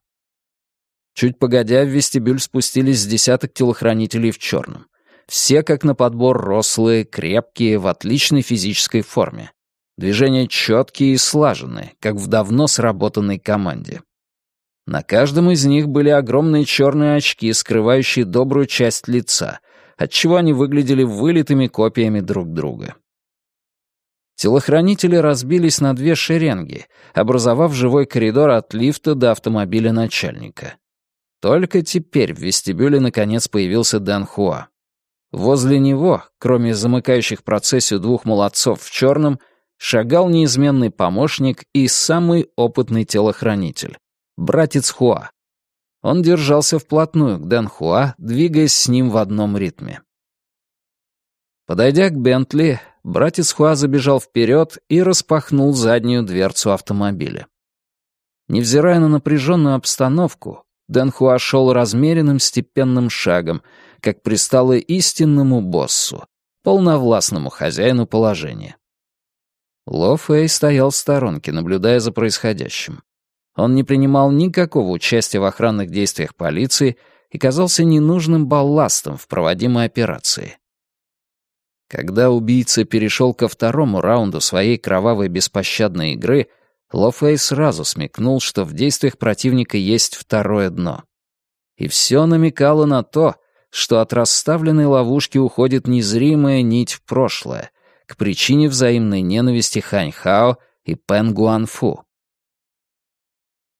Чуть погодя, в вестибюль спустились с десяток телохранителей в черном. Все как на подбор рослые, крепкие, в отличной физической форме. Движения четкие и слаженные, как в давно сработанной команде. На каждом из них были огромные черные очки, скрывающие добрую часть лица, отчего они выглядели вылитыми копиями друг друга. Телохранители разбились на две шеренги, образовав живой коридор от лифта до автомобиля начальника. Только теперь в вестибюле наконец появился Дэн Хуа. Возле него, кроме замыкающих процессию двух молодцов в черном, шагал неизменный помощник и самый опытный телохранитель — братец Хуа. Он держался вплотную к Дэн Хуа, двигаясь с ним в одном ритме. Подойдя к Бентли, братец Хуа забежал вперед и распахнул заднюю дверцу автомобиля. Невзирая на напряженную обстановку, Дэн Хуа шел размеренным степенным шагом, как пристало истинному боссу, полновластному хозяину положения. Ло Фэй стоял в сторонке, наблюдая за происходящим. Он не принимал никакого участия в охранных действиях полиции и казался ненужным балластом в проводимой операции. Когда убийца перешел ко второму раунду своей кровавой беспощадной игры, Ло Фэй сразу смекнул, что в действиях противника есть второе дно. И все намекало на то, что от расставленной ловушки уходит незримая нить в прошлое, к причине взаимной ненависти Хань Хао и Пен Гуанфу.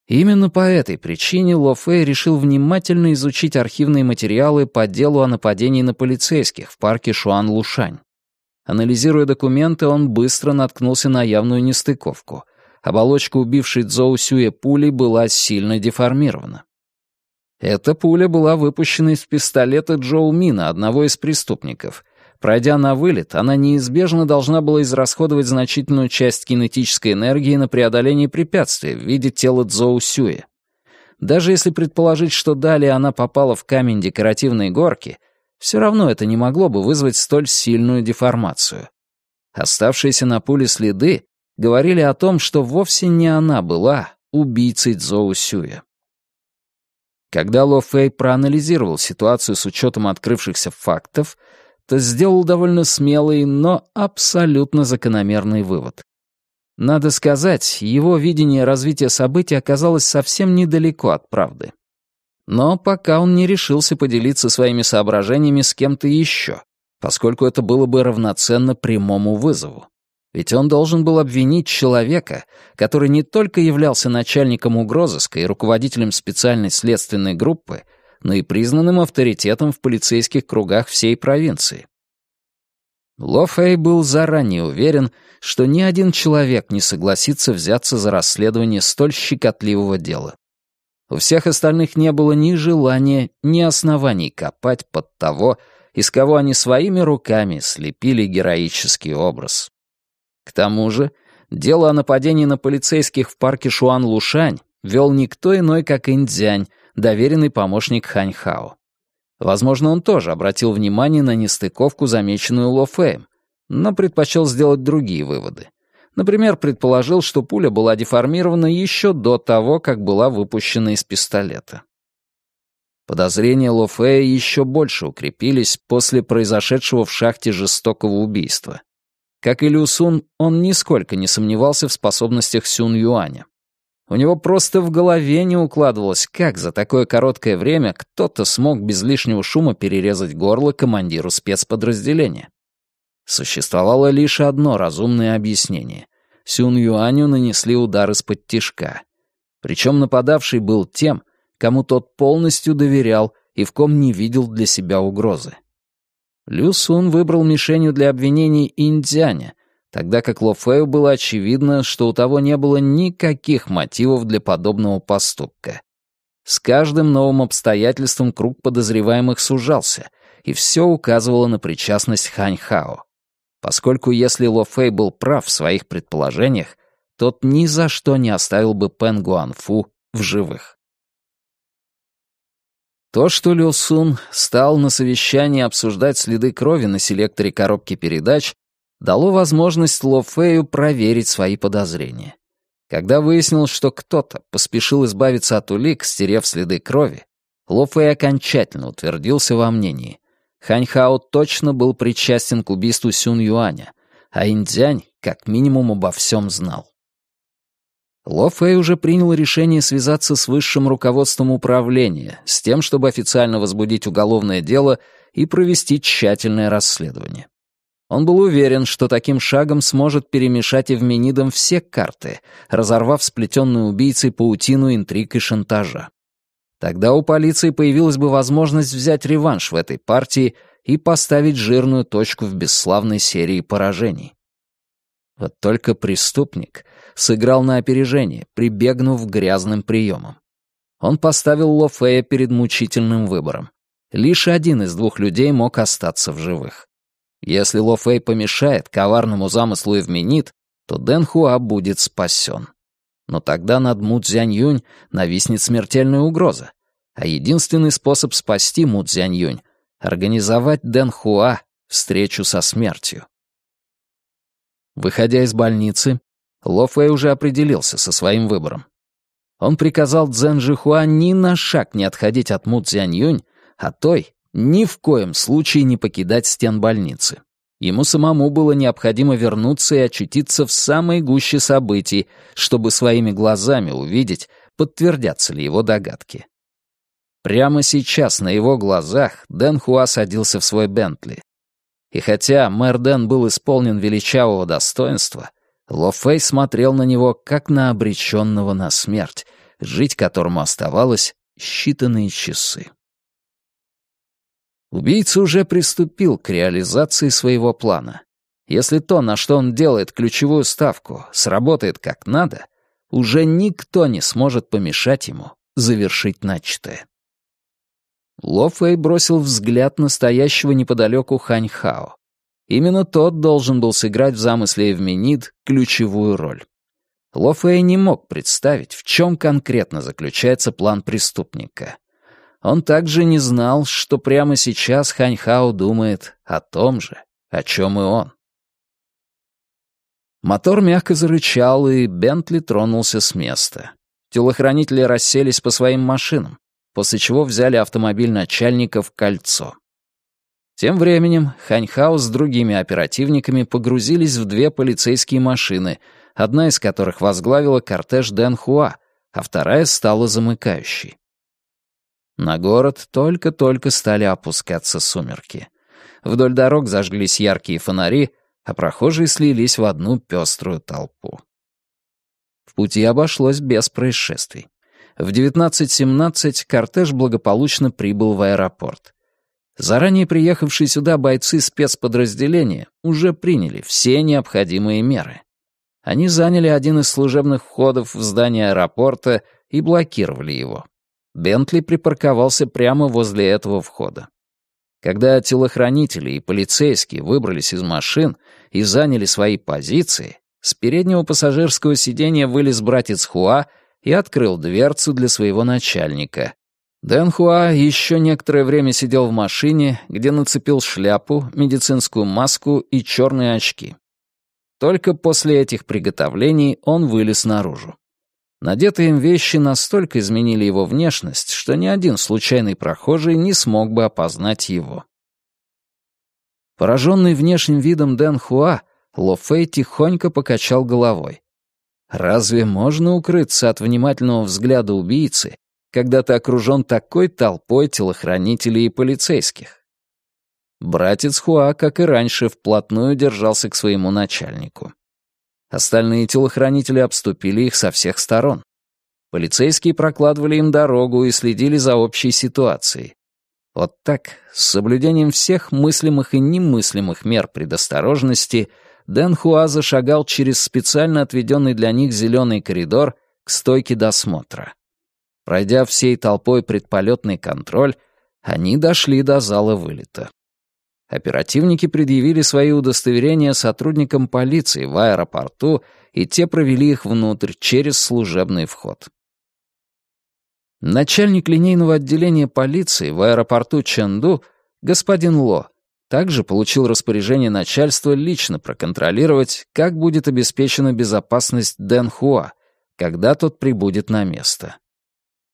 Именно по этой причине Ло Фэй решил внимательно изучить архивные материалы по делу о нападении на полицейских в парке Шуан-Лушань. Анализируя документы, он быстро наткнулся на явную нестыковку. Оболочка убившей Цзоу Сюэ пули была сильно деформирована. Эта пуля была выпущена из пистолета Джоу Мина, одного из преступников, Пройдя на вылет, она неизбежно должна была израсходовать значительную часть кинетической энергии на преодоление препятствия в виде тела Цзоу Сюэ. Даже если предположить, что далее она попала в камень декоративной горки, все равно это не могло бы вызвать столь сильную деформацию. Оставшиеся на пуле следы говорили о том, что вовсе не она была убийцей Цзоу Сюэ. Когда Ло Фэй проанализировал ситуацию с учетом открывшихся фактов, то сделал довольно смелый, но абсолютно закономерный вывод. Надо сказать, его видение развития событий оказалось совсем недалеко от правды. Но пока он не решился поделиться своими соображениями с кем-то еще, поскольку это было бы равноценно прямому вызову. Ведь он должен был обвинить человека, который не только являлся начальником угрозыска и руководителем специальной следственной группы, но и признанным авторитетом в полицейских кругах всей провинции. Ло Фэй был заранее уверен, что ни один человек не согласится взяться за расследование столь щекотливого дела. У всех остальных не было ни желания, ни оснований копать под того, из кого они своими руками слепили героический образ. К тому же, дело о нападении на полицейских в парке Шуан-Лушань вел никто иной, как Индзянь, доверенный помощник Ханьхао. Возможно, он тоже обратил внимание на нестыковку, замеченную Ло Фэем, но предпочел сделать другие выводы. Например, предположил, что пуля была деформирована еще до того, как была выпущена из пистолета. Подозрения Ло Фэя еще больше укрепились после произошедшего в шахте жестокого убийства. Как и Лю Сун, он нисколько не сомневался в способностях Сюн Юаня. У него просто в голове не укладывалось, как за такое короткое время кто-то смог без лишнего шума перерезать горло командиру спецподразделения. Существовало лишь одно разумное объяснение. Сюн Юаню нанесли удар из-под тишка. Причем нападавший был тем, кому тот полностью доверял и в ком не видел для себя угрозы. Лю Сун выбрал мишенью для обвинений Индзяня, тогда как Ло Фэю было очевидно, что у того не было никаких мотивов для подобного поступка. С каждым новым обстоятельством круг подозреваемых сужался, и все указывало на причастность Хань Хао. Поскольку если Ло Фэй был прав в своих предположениях, тот ни за что не оставил бы Пен Гуанфу в живых. То, что Лю Сун стал на совещании обсуждать следы крови на селекторе коробки передач, дало возможность Ло Фею проверить свои подозрения. Когда выяснилось, что кто-то поспешил избавиться от улик, стерев следы крови, Ло Фэй окончательно утвердился во мнении. Хань Хао точно был причастен к убийству Сюн Юаня, а Индзянь как минимум обо всем знал. Ло Фэй уже принял решение связаться с высшим руководством управления, с тем, чтобы официально возбудить уголовное дело и провести тщательное расследование. Он был уверен, что таким шагом сможет перемешать Эвменидом все карты, разорвав сплетенную убийцей паутину интриг и шантажа. Тогда у полиции появилась бы возможность взять реванш в этой партии и поставить жирную точку в бесславной серии поражений. Вот только преступник сыграл на опережение, прибегнув к грязным приемам. Он поставил Ло Фея перед мучительным выбором. Лишь один из двух людей мог остаться в живых. Если Ло Фэй помешает коварному замыслу Эвменит, то Дэн Хуа будет спасен. Но тогда над Му Цзянь-Юнь нависнет смертельная угроза. А единственный способ спасти Му Цзянь-Юнь — организовать Дэн Хуа встречу со смертью. Выходя из больницы, Ло Фэй уже определился со своим выбором. Он приказал Цзэн Жихуа ни на шаг не отходить от Му Цзянь-Юнь, а той ни в коем случае не покидать стен больницы. Ему самому было необходимо вернуться и очутиться в самой гуще событий, чтобы своими глазами увидеть, подтвердятся ли его догадки. Прямо сейчас на его глазах Дэн Хуа садился в свой Бентли. И хотя мэр Дэн был исполнен величавого достоинства, Ло Фэй смотрел на него как на обреченного на смерть, жить которому оставалось считанные часы. Убийца уже приступил к реализации своего плана. Если то, на что он делает ключевую ставку, сработает как надо, уже никто не сможет помешать ему завершить начатое. Ло Фэй бросил взгляд настоящего неподалеку Хань Хао. Именно тот должен был сыграть в замысле Эвменид ключевую роль. Ло Фэй не мог представить, в чем конкретно заключается план преступника. Он также не знал, что прямо сейчас Ханьхао думает о том же, о чем и он. Мотор мягко зарычал, и Бентли тронулся с места. Телохранители расселись по своим машинам, после чего взяли автомобиль начальника в кольцо. Тем временем Ханьхао с другими оперативниками погрузились в две полицейские машины, одна из которых возглавила кортеж Дэн Хуа, а вторая стала замыкающей. На город только-только стали опускаться сумерки. Вдоль дорог зажглись яркие фонари, а прохожие слились в одну пеструю толпу. В пути обошлось без происшествий. В 19.17 кортеж благополучно прибыл в аэропорт. Заранее приехавшие сюда бойцы спецподразделения уже приняли все необходимые меры. Они заняли один из служебных входов в здание аэропорта и блокировали его. Бентли припарковался прямо возле этого входа. Когда телохранители и полицейские выбрались из машин и заняли свои позиции, с переднего пассажирского сиденья вылез братец Хуа и открыл дверцу для своего начальника. Дэн Хуа еще некоторое время сидел в машине, где нацепил шляпу, медицинскую маску и черные очки. Только после этих приготовлений он вылез наружу. Надетые им вещи настолько изменили его внешность, что ни один случайный прохожий не смог бы опознать его. Пораженный внешним видом Дэн Хуа, Ло Фэй тихонько покачал головой. Разве можно укрыться от внимательного взгляда убийцы, когда ты окружен такой толпой телохранителей и полицейских? Братец Хуа, как и раньше, вплотную держался к своему начальнику. Остальные телохранители обступили их со всех сторон. Полицейские прокладывали им дорогу и следили за общей ситуацией. Вот так, с соблюдением всех мыслимых и немыслимых мер предосторожности, Дэн Хуа зашагал через специально отведенный для них зеленый коридор к стойке досмотра. Пройдя всей толпой предполетный контроль, они дошли до зала вылета. Оперативники предъявили свои удостоверения сотрудникам полиции в аэропорту, и те провели их внутрь через служебный вход. Начальник линейного отделения полиции в аэропорту Чэнду, господин Ло, также получил распоряжение начальства лично проконтролировать, как будет обеспечена безопасность Дэн Хуа, когда тот прибудет на место.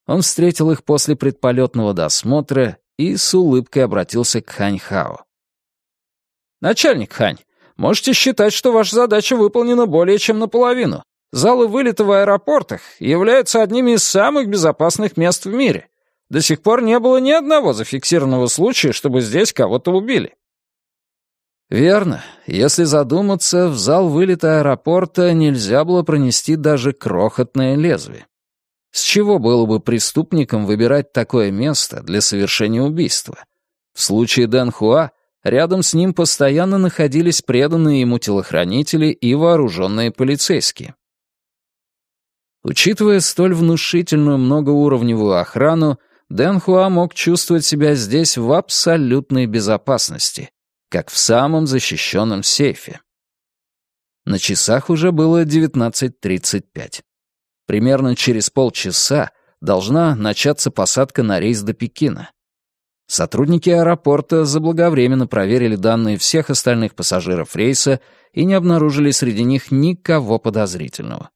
Он встретил их после предполетного досмотра и с улыбкой обратился к Хань Хао. «Начальник Хань, можете считать, что ваша задача выполнена более чем наполовину. Залы вылета в аэропортах являются одними из самых безопасных мест в мире. До сих пор не было ни одного зафиксированного случая, чтобы здесь кого-то убили». Верно. Если задуматься, в зал вылета аэропорта нельзя было пронести даже крохотное лезвие. С чего было бы преступникам выбирать такое место для совершения убийства? В случае Дэн Хуа Рядом с ним постоянно находились преданные ему телохранители и вооруженные полицейские. Учитывая столь внушительную многоуровневую охрану, Дэн Хуа мог чувствовать себя здесь в абсолютной безопасности, как в самом защищенном сейфе. На часах уже было 19.35. Примерно через полчаса должна начаться посадка на рейс до Пекина. Сотрудники аэропорта заблаговременно проверили данные всех остальных пассажиров рейса и не обнаружили среди них никого подозрительного.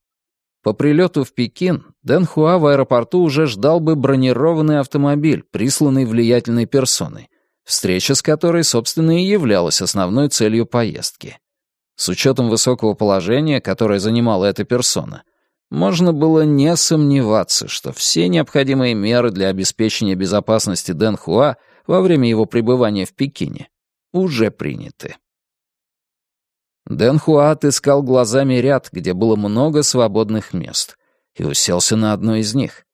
По прилету в Пекин Дэн Хуа в аэропорту уже ждал бы бронированный автомобиль, присланный влиятельной персоной, встреча с которой, собственно, и являлась основной целью поездки. С учетом высокого положения, которое занимала эта персона, можно было не сомневаться, что все необходимые меры для обеспечения безопасности Дэн Хуа во время его пребывания в Пекине уже приняты. Дэн Хуа отыскал глазами ряд, где было много свободных мест, и уселся на одно из них.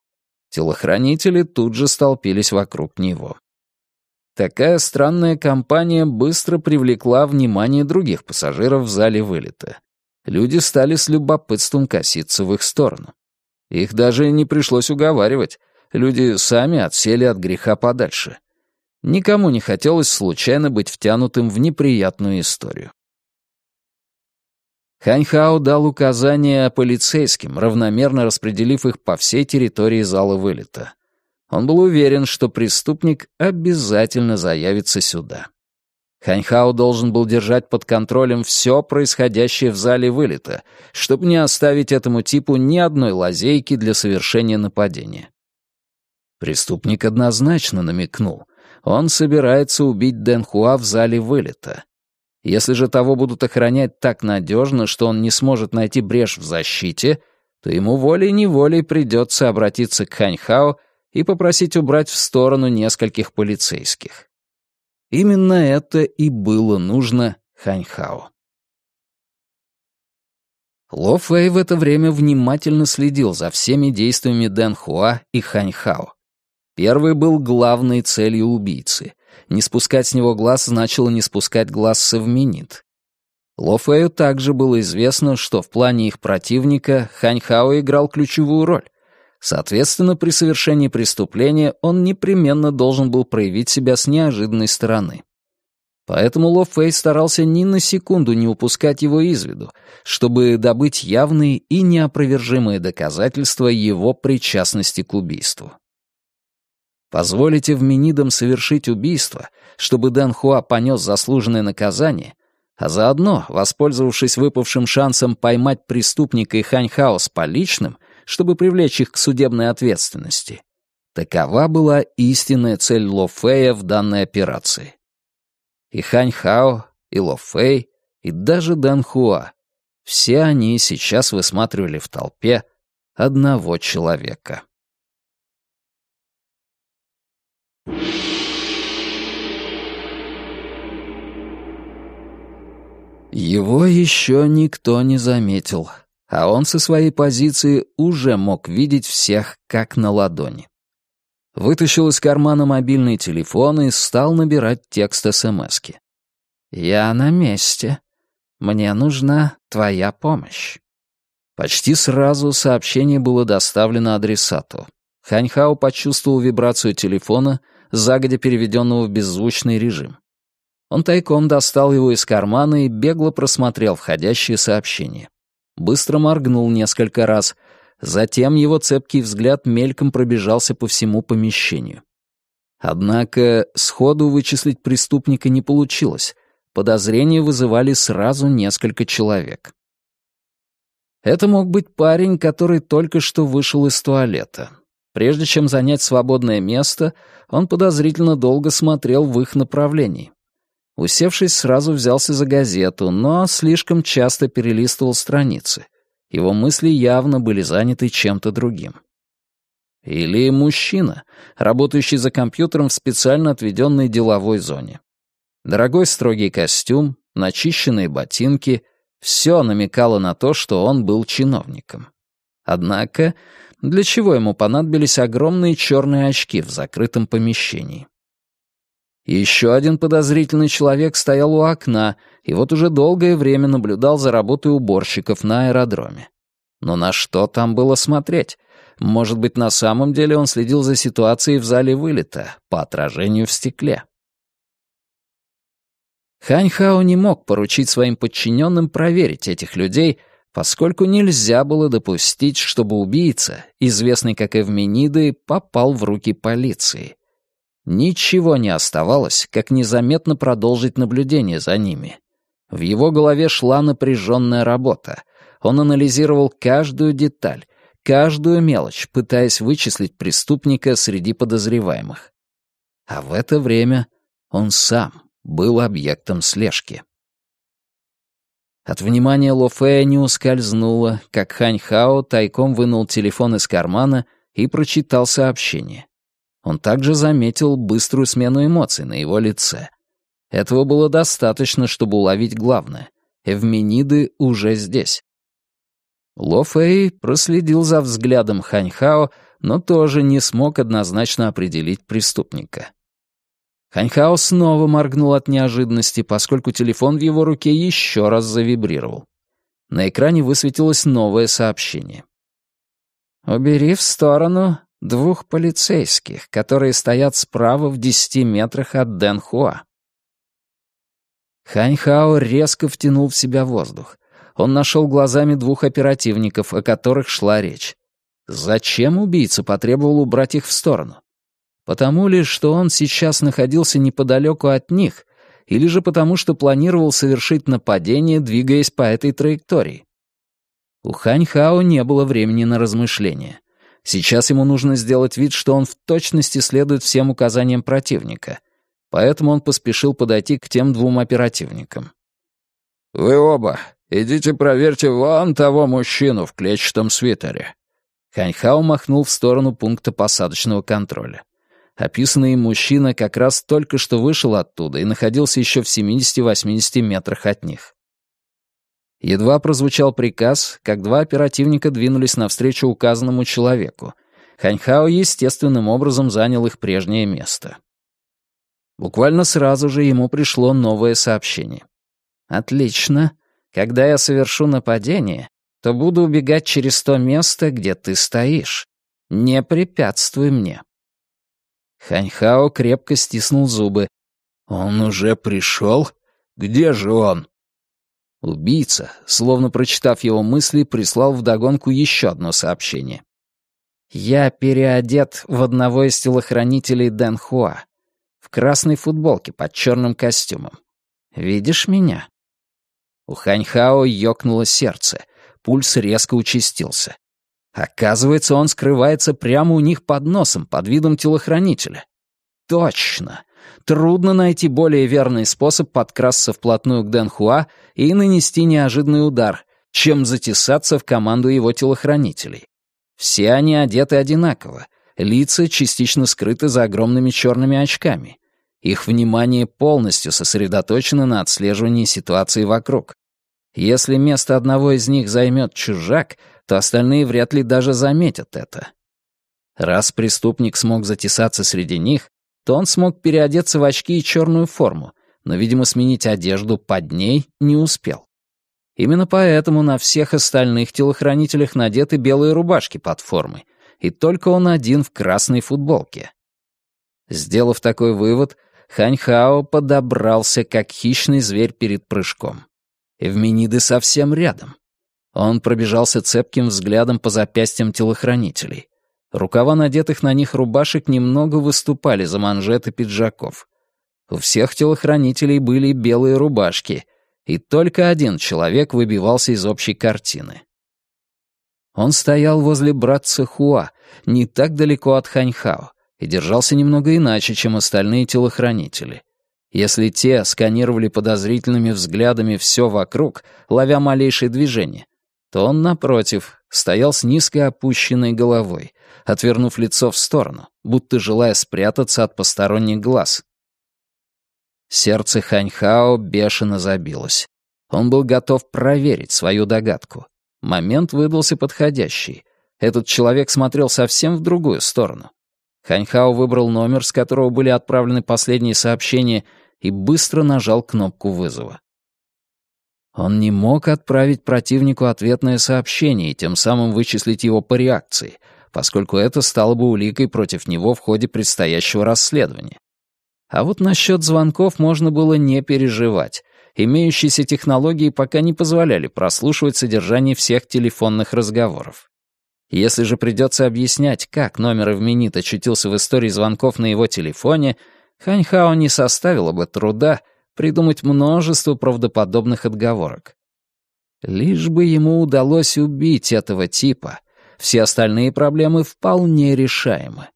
Телохранители тут же столпились вокруг него. Такая странная компания быстро привлекла внимание других пассажиров в зале вылета. Люди стали с любопытством коситься в их сторону. Их даже не пришлось уговаривать. Люди сами отсели от греха подальше. Никому не хотелось случайно быть втянутым в неприятную историю. Ханьхао дал указания полицейским, равномерно распределив их по всей территории зала вылета. Он был уверен, что преступник обязательно заявится сюда. Ханьхао должен был держать под контролем все происходящее в зале вылета, чтобы не оставить этому типу ни одной лазейки для совершения нападения. Преступник однозначно намекнул. Он собирается убить Дэн Хуа в зале вылета. Если же того будут охранять так надежно, что он не сможет найти брешь в защите, то ему волей-неволей придется обратиться к Ханьхао и попросить убрать в сторону нескольких полицейских. Именно это и было нужно Ханьхао. Ло Фэй в это время внимательно следил за всеми действиями Дэн Хуа и Ханьхао. Первый был главной целью убийцы — не спускать с него глаз значило не спускать глаз с Эвменит. Ло Фэю также было известно, что в плане их противника Хань Хао играл ключевую роль. Соответственно, при совершении преступления он непременно должен был проявить себя с неожиданной стороны. Поэтому Ло Фэй старался ни на секунду не упускать его из виду, чтобы добыть явные и неопровержимые доказательства его причастности к убийству. Позволите Эвменидам совершить убийство, чтобы Дэн Хуа понес заслуженное наказание, а заодно, воспользовавшись выпавшим шансом поймать преступника и Ханьхао с поличным, чтобы привлечь их к судебной ответственности. Такова была истинная цель Ло Фэя в данной операции. И Ханьхао, и Ло Фэй, и даже Дэн Хуа — все они сейчас высматривали в толпе одного человека. Его еще никто не заметил, а он со своей позиции уже мог видеть всех как на ладони. Вытащил из кармана мобильный телефон и стал набирать текст СМСки. «Я на месте. Мне нужна твоя помощь». Почти сразу сообщение было доставлено адресату. Ханьхао почувствовал вибрацию телефона — загодя переведенного в беззвучный режим. Он тайком достал его из кармана и бегло просмотрел входящие сообщения. Быстро моргнул несколько раз, затем его цепкий взгляд мельком пробежался по всему помещению. Однако сходу вычислить преступника не получилось. Подозрения вызывали сразу несколько человек. Это мог быть парень, который только что вышел из туалета. Прежде чем занять свободное место, он подозрительно долго смотрел в их направлении. Усевшись, сразу взялся за газету, но слишком часто перелистывал страницы. Его мысли явно были заняты чем-то другим. Или мужчина, работающий за компьютером в специально отведенной деловой зоне. Дорогой строгий костюм, начищенные ботинки — все намекало на то, что он был чиновником. Однако для чего ему понадобились огромные черные очки в закрытом помещении? Еще один подозрительный человек стоял у окна и вот уже долгое время наблюдал за работой уборщиков на аэродроме. Но на что там было смотреть? Может быть, на самом деле он следил за ситуацией в зале вылета, по отражению в стекле. Ханьхао не мог поручить своим подчиненным проверить этих людей, поскольку нельзя было допустить, чтобы убийца, известный как Эвмениды, попал в руки полиции. Ничего не оставалось, как незаметно продолжить наблюдение за ними. В его голове шла напряженная работа. Он анализировал каждую деталь, каждую мелочь, пытаясь вычислить преступника среди подозреваемых. А в это время он сам был объектом слежки. От внимания Ло Фея не ускользнуло, как Хань Хао тайком вынул телефон из кармана и прочитал сообщение. Он также заметил быструю смену эмоций на его лице. Этого было достаточно, чтобы уловить главное. Эвмениды уже здесь. Ло Фэй проследил за взглядом Ханьхао, но тоже не смог однозначно определить преступника. Ханьхао снова моргнул от неожиданности, поскольку телефон в его руке еще раз завибрировал. На экране высветилось новое сообщение. «Убери в сторону двух полицейских, которые стоят справа в десяти метрах от Дэн Хуа». Ханьхао резко втянул в себя воздух. Он нашел глазами двух оперативников, о которых шла речь. Зачем убийца потребовал убрать их в сторону? Потому ли, что он сейчас находился неподалеку от них, или же потому, что планировал совершить нападение, двигаясь по этой траектории? У Ханьхао не было времени на размышления. Сейчас ему нужно сделать вид, что он в точности следует всем указаниям противника. Поэтому он поспешил подойти к тем двум оперативникам. «Вы оба идите проверьте вон того мужчину в клетчатом свитере». Ханьхао махнул в сторону пункта посадочного контроля. Описанный им мужчина как раз только что вышел оттуда и находился еще в 70-80 метрах от них. Едва прозвучал приказ, как два оперативника двинулись навстречу указанному человеку. Ханьхао естественным образом занял их прежнее место. Буквально сразу же ему пришло новое сообщение. «Отлично. Когда я совершу нападение, то буду убегать через то место, где ты стоишь. Не препятствуй мне». Ханьхао крепко стиснул зубы. «Он уже пришел? Где же он?» Убийца, словно прочитав его мысли, прислал вдогонку еще одно сообщение. «Я переодет в одного из телохранителей Дэн Хуа, в красной футболке под черным костюмом. Видишь меня?» У Ханьхао ёкнуло сердце, пульс резко участился. Оказывается, он скрывается прямо у них под носом, под видом телохранителя. Точно. Трудно найти более верный способ подкрасться вплотную к Дэнхуа и нанести неожиданный удар, чем затесаться в команду его телохранителей. Все они одеты одинаково, лица частично скрыты за огромными черными очками. Их внимание полностью сосредоточено на отслеживании ситуации вокруг. Если место одного из них займет чужак — то остальные вряд ли даже заметят это. Раз преступник смог затесаться среди них, то он смог переодеться в очки и черную форму, но, видимо, сменить одежду под ней не успел. Именно поэтому на всех остальных телохранителях надеты белые рубашки под формой, и только он один в красной футболке. Сделав такой вывод, Ханьхао подобрался, как хищный зверь перед прыжком. Эвмениды совсем рядом. Он пробежался цепким взглядом по запястьям телохранителей. Рукава надетых на них рубашек немного выступали за манжеты пиджаков. У всех телохранителей были белые рубашки, и только один человек выбивался из общей картины. Он стоял возле братца Хуа, не так далеко от Ханьхао, и держался немного иначе, чем остальные телохранители. Если те сканировали подозрительными взглядами все вокруг, ловя малейшие движения, то он, напротив, стоял с низко опущенной головой, отвернув лицо в сторону, будто желая спрятаться от посторонних глаз. Сердце Ханьхао бешено забилось. Он был готов проверить свою догадку. Момент выдался подходящий. Этот человек смотрел совсем в другую сторону. Ханьхао выбрал номер, с которого были отправлены последние сообщения, и быстро нажал кнопку вызова. Он не мог отправить противнику ответное сообщение и тем самым вычислить его по реакции, поскольку это стало бы уликой против него в ходе предстоящего расследования. А вот насчет звонков можно было не переживать. Имеющиеся технологии пока не позволяли прослушивать содержание всех телефонных разговоров. Если же придется объяснять, как номер Эвменит очутился в истории звонков на его телефоне, Ханьхао не составило бы труда придумать множество правдоподобных отговорок. Лишь бы ему удалось убить этого типа, все остальные проблемы вполне решаемы.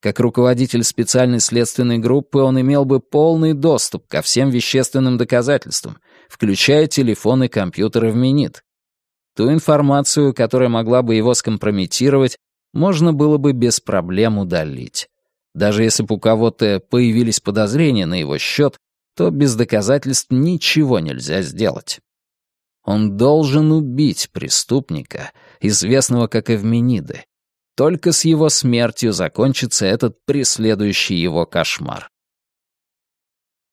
Как руководитель специальной следственной группы он имел бы полный доступ ко всем вещественным доказательствам, включая телефон и компьютеры в Минит. Ту информацию, которая могла бы его скомпрометировать, можно было бы без проблем удалить. Даже если бы у кого-то появились подозрения на его счет, то без доказательств ничего нельзя сделать. Он должен убить преступника, известного как Эвмениды, только с его смертью закончится этот преследующий его кошмар.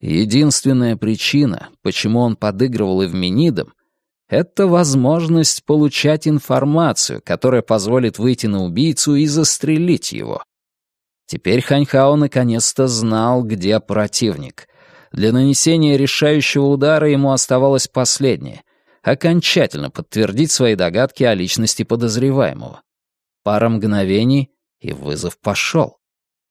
Единственная причина, почему он подыгрывал Эвменидам, это возможность получать информацию, которая позволит выйти на убийцу и застрелить его. Теперь Ханьхао наконец-то знал, где противник. Для нанесения решающего удара ему оставалось последнее — окончательно подтвердить свои догадки о личности подозреваемого. Пара мгновений, и вызов пошел.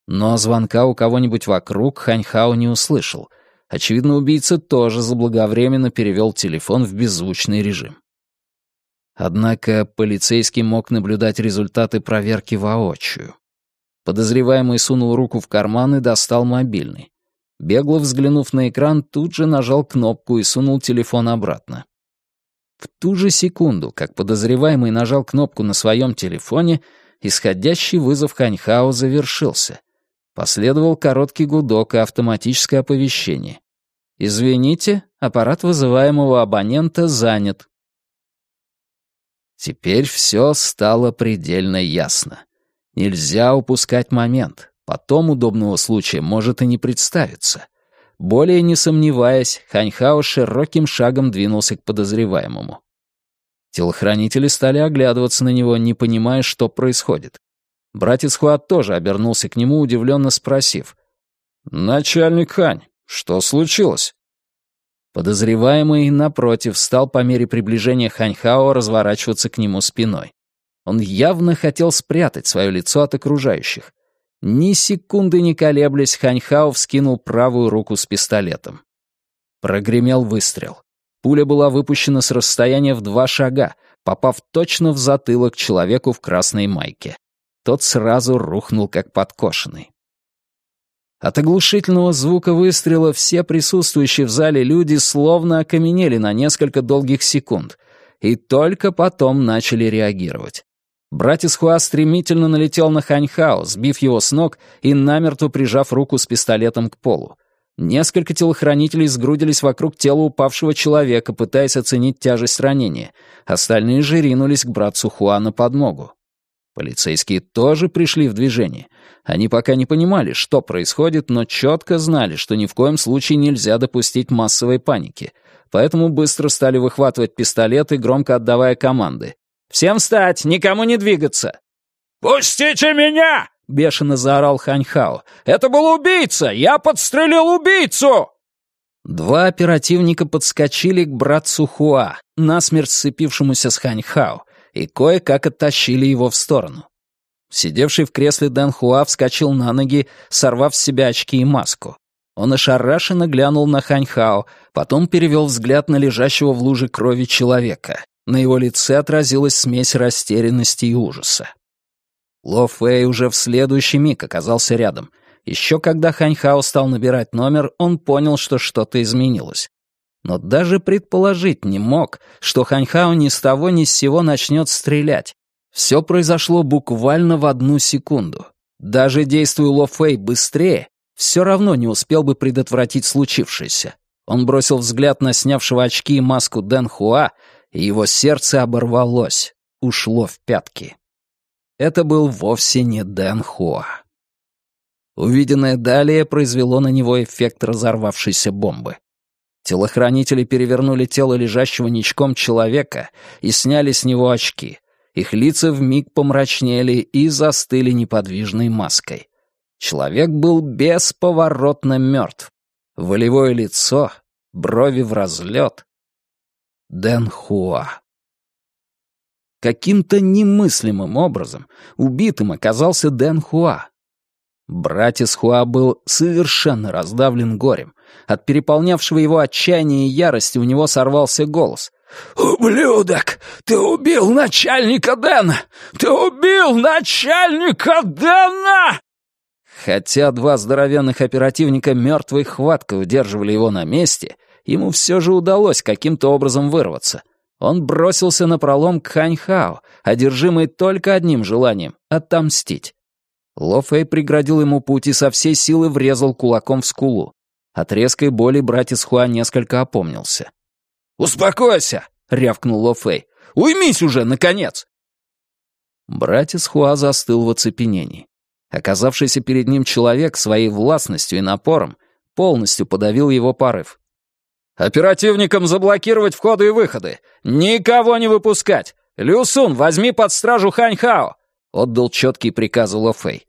Но звонка у кого-нибудь вокруг Ханьхао не услышал. Очевидно, убийца тоже заблаговременно перевел телефон в беззвучный режим. Однако полицейский мог наблюдать результаты проверки воочию. Подозреваемый сунул руку в карман и достал мобильный. Бегло взглянув на экран, тут же нажал кнопку и сунул телефон обратно. В ту же секунду, как подозреваемый нажал кнопку на своем телефоне, исходящий вызов Ханьхао завершился. Последовал короткий гудок и автоматическое оповещение. «Извините, аппарат вызываемого абонента занят». Теперь все стало предельно ясно. Нельзя упускать момент. Потом удобного случая может и не представиться. Более не сомневаясь, Ханьхао широким шагом двинулся к подозреваемому. Телохранители стали оглядываться на него, не понимая, что происходит. Братец Хуат тоже обернулся к нему, удивленно спросив. «Начальник Хань, что случилось?» Подозреваемый, напротив, стал по мере приближения Ханьхао разворачиваться к нему спиной. Он явно хотел спрятать свое лицо от окружающих. Ни секунды не колеблясь, Ханьхао вскинул правую руку с пистолетом. Прогремел выстрел. Пуля была выпущена с расстояния в два шага, попав точно в затылок человеку в красной майке. Тот сразу рухнул, как подкошенный. От оглушительного звука выстрела все присутствующие в зале люди словно окаменели на несколько долгих секунд и только потом начали реагировать. Братец Хуа стремительно налетел на Ханьхао, сбив его с ног и намертво прижав руку с пистолетом к полу. Несколько телохранителей сгрудились вокруг тела упавшего человека, пытаясь оценить тяжесть ранения. Остальные же ринулись к братцу Хуа на подмогу. Полицейские тоже пришли в движение. Они пока не понимали, что происходит, но четко знали, что ни в коем случае нельзя допустить массовой паники. Поэтому быстро стали выхватывать пистолеты, громко отдавая команды. Всем встать, никому не двигаться!» «Пустите меня!» — бешено заорал Ханьхао. «Это был убийца! Я подстрелил убийцу!» Два оперативника подскочили к братцу Хуа, насмерть сцепившемуся с Ханьхао, и кое-как оттащили его в сторону. Сидевший в кресле Дэн Хуа вскочил на ноги, сорвав с себя очки и маску. Он ошарашенно глянул на Ханьхао, потом перевел взгляд на лежащего в луже крови человека. На его лице отразилась смесь растерянности и ужаса. Ло Фэй уже в следующий миг оказался рядом. Еще когда Ханьхао стал набирать номер, он понял, что что-то изменилось. Но даже предположить не мог, что Ханьхао ни с того ни с сего начнет стрелять. Все произошло буквально в одну секунду. Даже действуя Ло Фэй быстрее, все равно не успел бы предотвратить случившееся. Он бросил взгляд на снявшего очки и маску Дэн Хуа и его сердце оборвалось, ушло в пятки. Это был вовсе не Дэн Хуа. Увиденное далее произвело на него эффект разорвавшейся бомбы. Телохранители перевернули тело лежащего ничком человека и сняли с него очки. Их лица вмиг помрачнели и застыли неподвижной маской. Человек был бесповоротно мертв. Волевое лицо, брови в разлет. Дэн Хуа. Каким-то немыслимым образом убитым оказался Дэн Хуа. Братец Хуа был совершенно раздавлен горем. От переполнявшего его отчаяния и ярости у него сорвался голос. «Ублюдок! Ты убил начальника Дэна! Ты убил начальника Дэна!» Хотя два здоровенных оперативника мертвой хваткой удерживали его на месте, ему все же удалось каким-то образом вырваться. Он бросился на пролом к Ханьхао, одержимый только одним желанием — отомстить. Ло Фэй преградил ему путь и со всей силы врезал кулаком в скулу. От резкой боли братец Хуа несколько опомнился. «Успокойся!» — рявкнул Ло Фэй. «Уймись уже, наконец!» Братец Хуа застыл в оцепенении. Оказавшийся перед ним человек своей властностью и напором полностью подавил его порыв. «Оперативникам заблокировать входы и выходы! Никого не выпускать! Люсун, возьми под стражу Ханьхао!» — отдал четкий приказ Ло Фэй.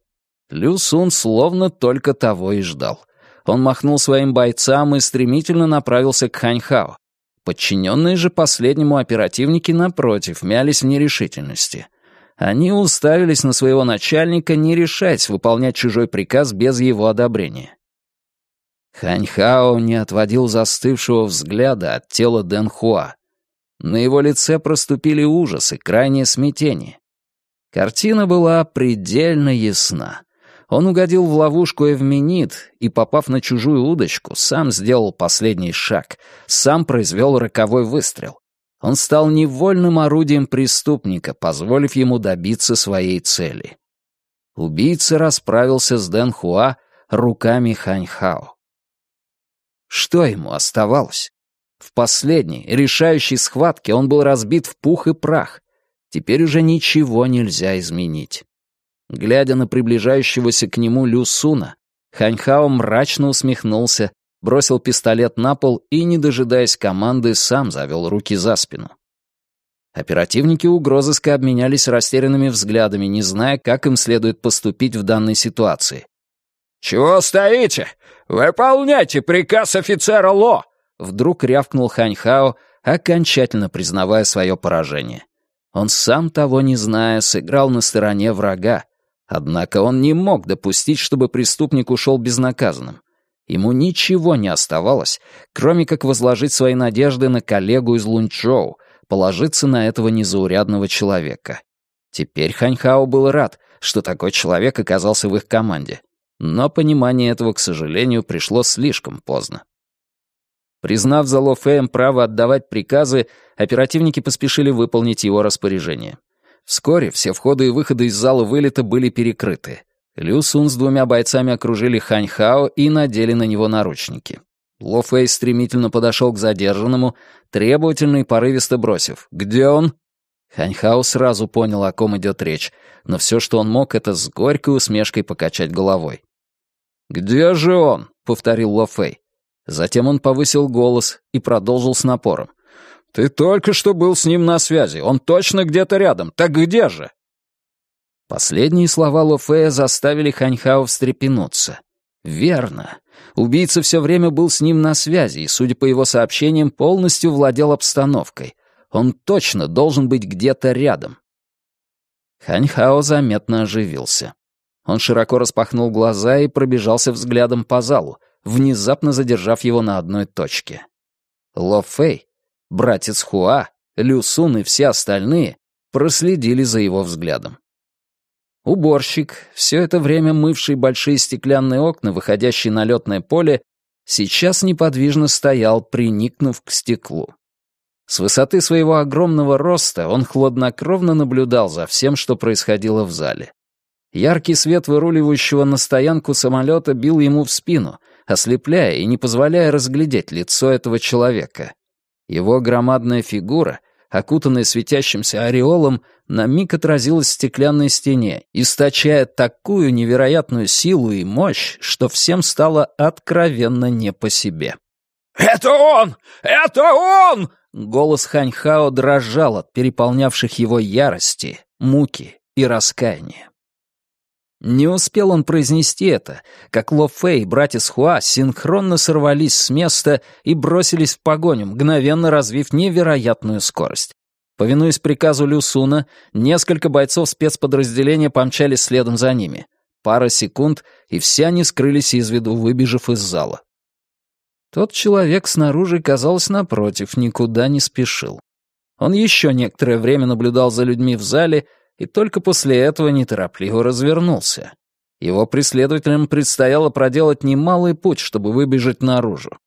Люсун словно только того и ждал. Он махнул своим бойцам и стремительно направился к Ханьхао. Подчиненные же последнему оперативники, напротив, мялись в нерешительности. Они уставились на своего начальника, не решаясь выполнять чужой приказ без его одобрения. Ханьхао не отводил застывшего взгляда от тела Дэн Хуа. На его лице проступили ужас и крайнее смятение. Картина была предельно ясна. Он угодил в ловушку Эвменит и, попав на чужую удочку, сам сделал последний шаг, сам произвел роковой выстрел. Он стал невольным орудием преступника, позволив ему добиться своей цели. Убийца расправился с Дэн Хуа руками Ханьхао. Что ему оставалось? В последней, решающей схватке он был разбит в пух и прах. Теперь уже ничего нельзя изменить. Глядя на приближающегося к нему Лю Суна, Ханьхао мрачно усмехнулся, бросил пистолет на пол и, не дожидаясь команды, сам завел руки за спину. Оперативники угрозыска обменялись растерянными взглядами, не зная, как им следует поступить в данной ситуации. «Чего стоите? Выполняйте приказ офицера Ло!» Вдруг рявкнул Ханьхао, окончательно признавая свое поражение. Он сам того не зная, сыграл на стороне врага, Однако он не мог допустить, чтобы преступник ушел безнаказанным. Ему ничего не оставалось, кроме как возложить свои надежды на коллегу из Лунчжоу, положиться на этого незаурядного человека. Теперь Ханьхао был рад, что такой человек оказался в их команде. Но понимание этого, к сожалению, пришло слишком поздно. Признав за Ло Фэем право отдавать приказы, оперативники поспешили выполнить его распоряжение. Вскоре все входы и выходы из зала вылета были перекрыты. Лю Сун с двумя бойцами окружили Хань Хао и надели на него наручники. Ло Фэй стремительно подошел к задержанному, требовательно и порывисто бросив «Где он?». Хань Хао сразу понял, о ком идет речь, но все, что он мог, это с горькой усмешкой покачать головой. «Где же он?» — повторил Ло Фэй. Затем он повысил голос и продолжил с напором. «Ты только что был с ним на связи. Он точно где-то рядом. Так где же?» Последние слова Лофея заставили Ханьхао встрепенуться. «Верно. Убийца все время был с ним на связи и, судя по его сообщениям, полностью владел обстановкой. Он точно должен быть где-то рядом». Ханьхао заметно оживился. Он широко распахнул глаза и пробежался взглядом по залу, внезапно задержав его на одной точке. Ло Фэй, Братец Хуа, Люсун и все остальные проследили за его взглядом. Уборщик, все это время мывший большие стеклянные окна, выходящие на летное поле, сейчас неподвижно стоял, приникнув к стеклу. С высоты своего огромного роста он хладнокровно наблюдал за всем, что происходило в зале. Яркий свет выруливающего на стоянку самолета бил ему в спину, ослепляя и не позволяя разглядеть лицо этого человека. Его громадная фигура, окутанная светящимся ореолом, на миг отразилась в стеклянной стене, источая такую невероятную силу и мощь, что всем стало откровенно не по себе. «Это он! Это он!» Голос Ханьхао дрожал от переполнявших его ярости, муки и раскаяния. Не успел он произнести это, как Ло Фэй и братья Хуа синхронно сорвались с места и бросились в погоню, мгновенно развив невероятную скорость. Повинуясь приказу Люсуна, несколько бойцов спецподразделения помчались следом за ними. Пара секунд, и все они скрылись из виду, выбежав из зала. Тот человек снаружи, казалось, напротив, никуда не спешил. Он еще некоторое время наблюдал за людьми в зале и только после этого неторопливо развернулся. Его преследователям предстояло проделать немалый путь, чтобы выбежать наружу.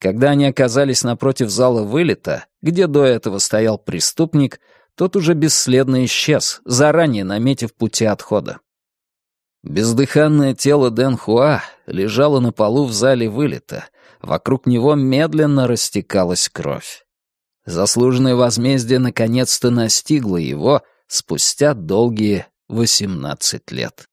Когда они оказались напротив зала вылета, где до этого стоял преступник, тот уже бесследно исчез, заранее наметив пути отхода. Бездыханное тело Дэн Хуа лежало на полу в зале вылета, вокруг него медленно растекалась кровь. Заслуженное возмездие наконец-то настигло его спустя долгие восемнадцать лет.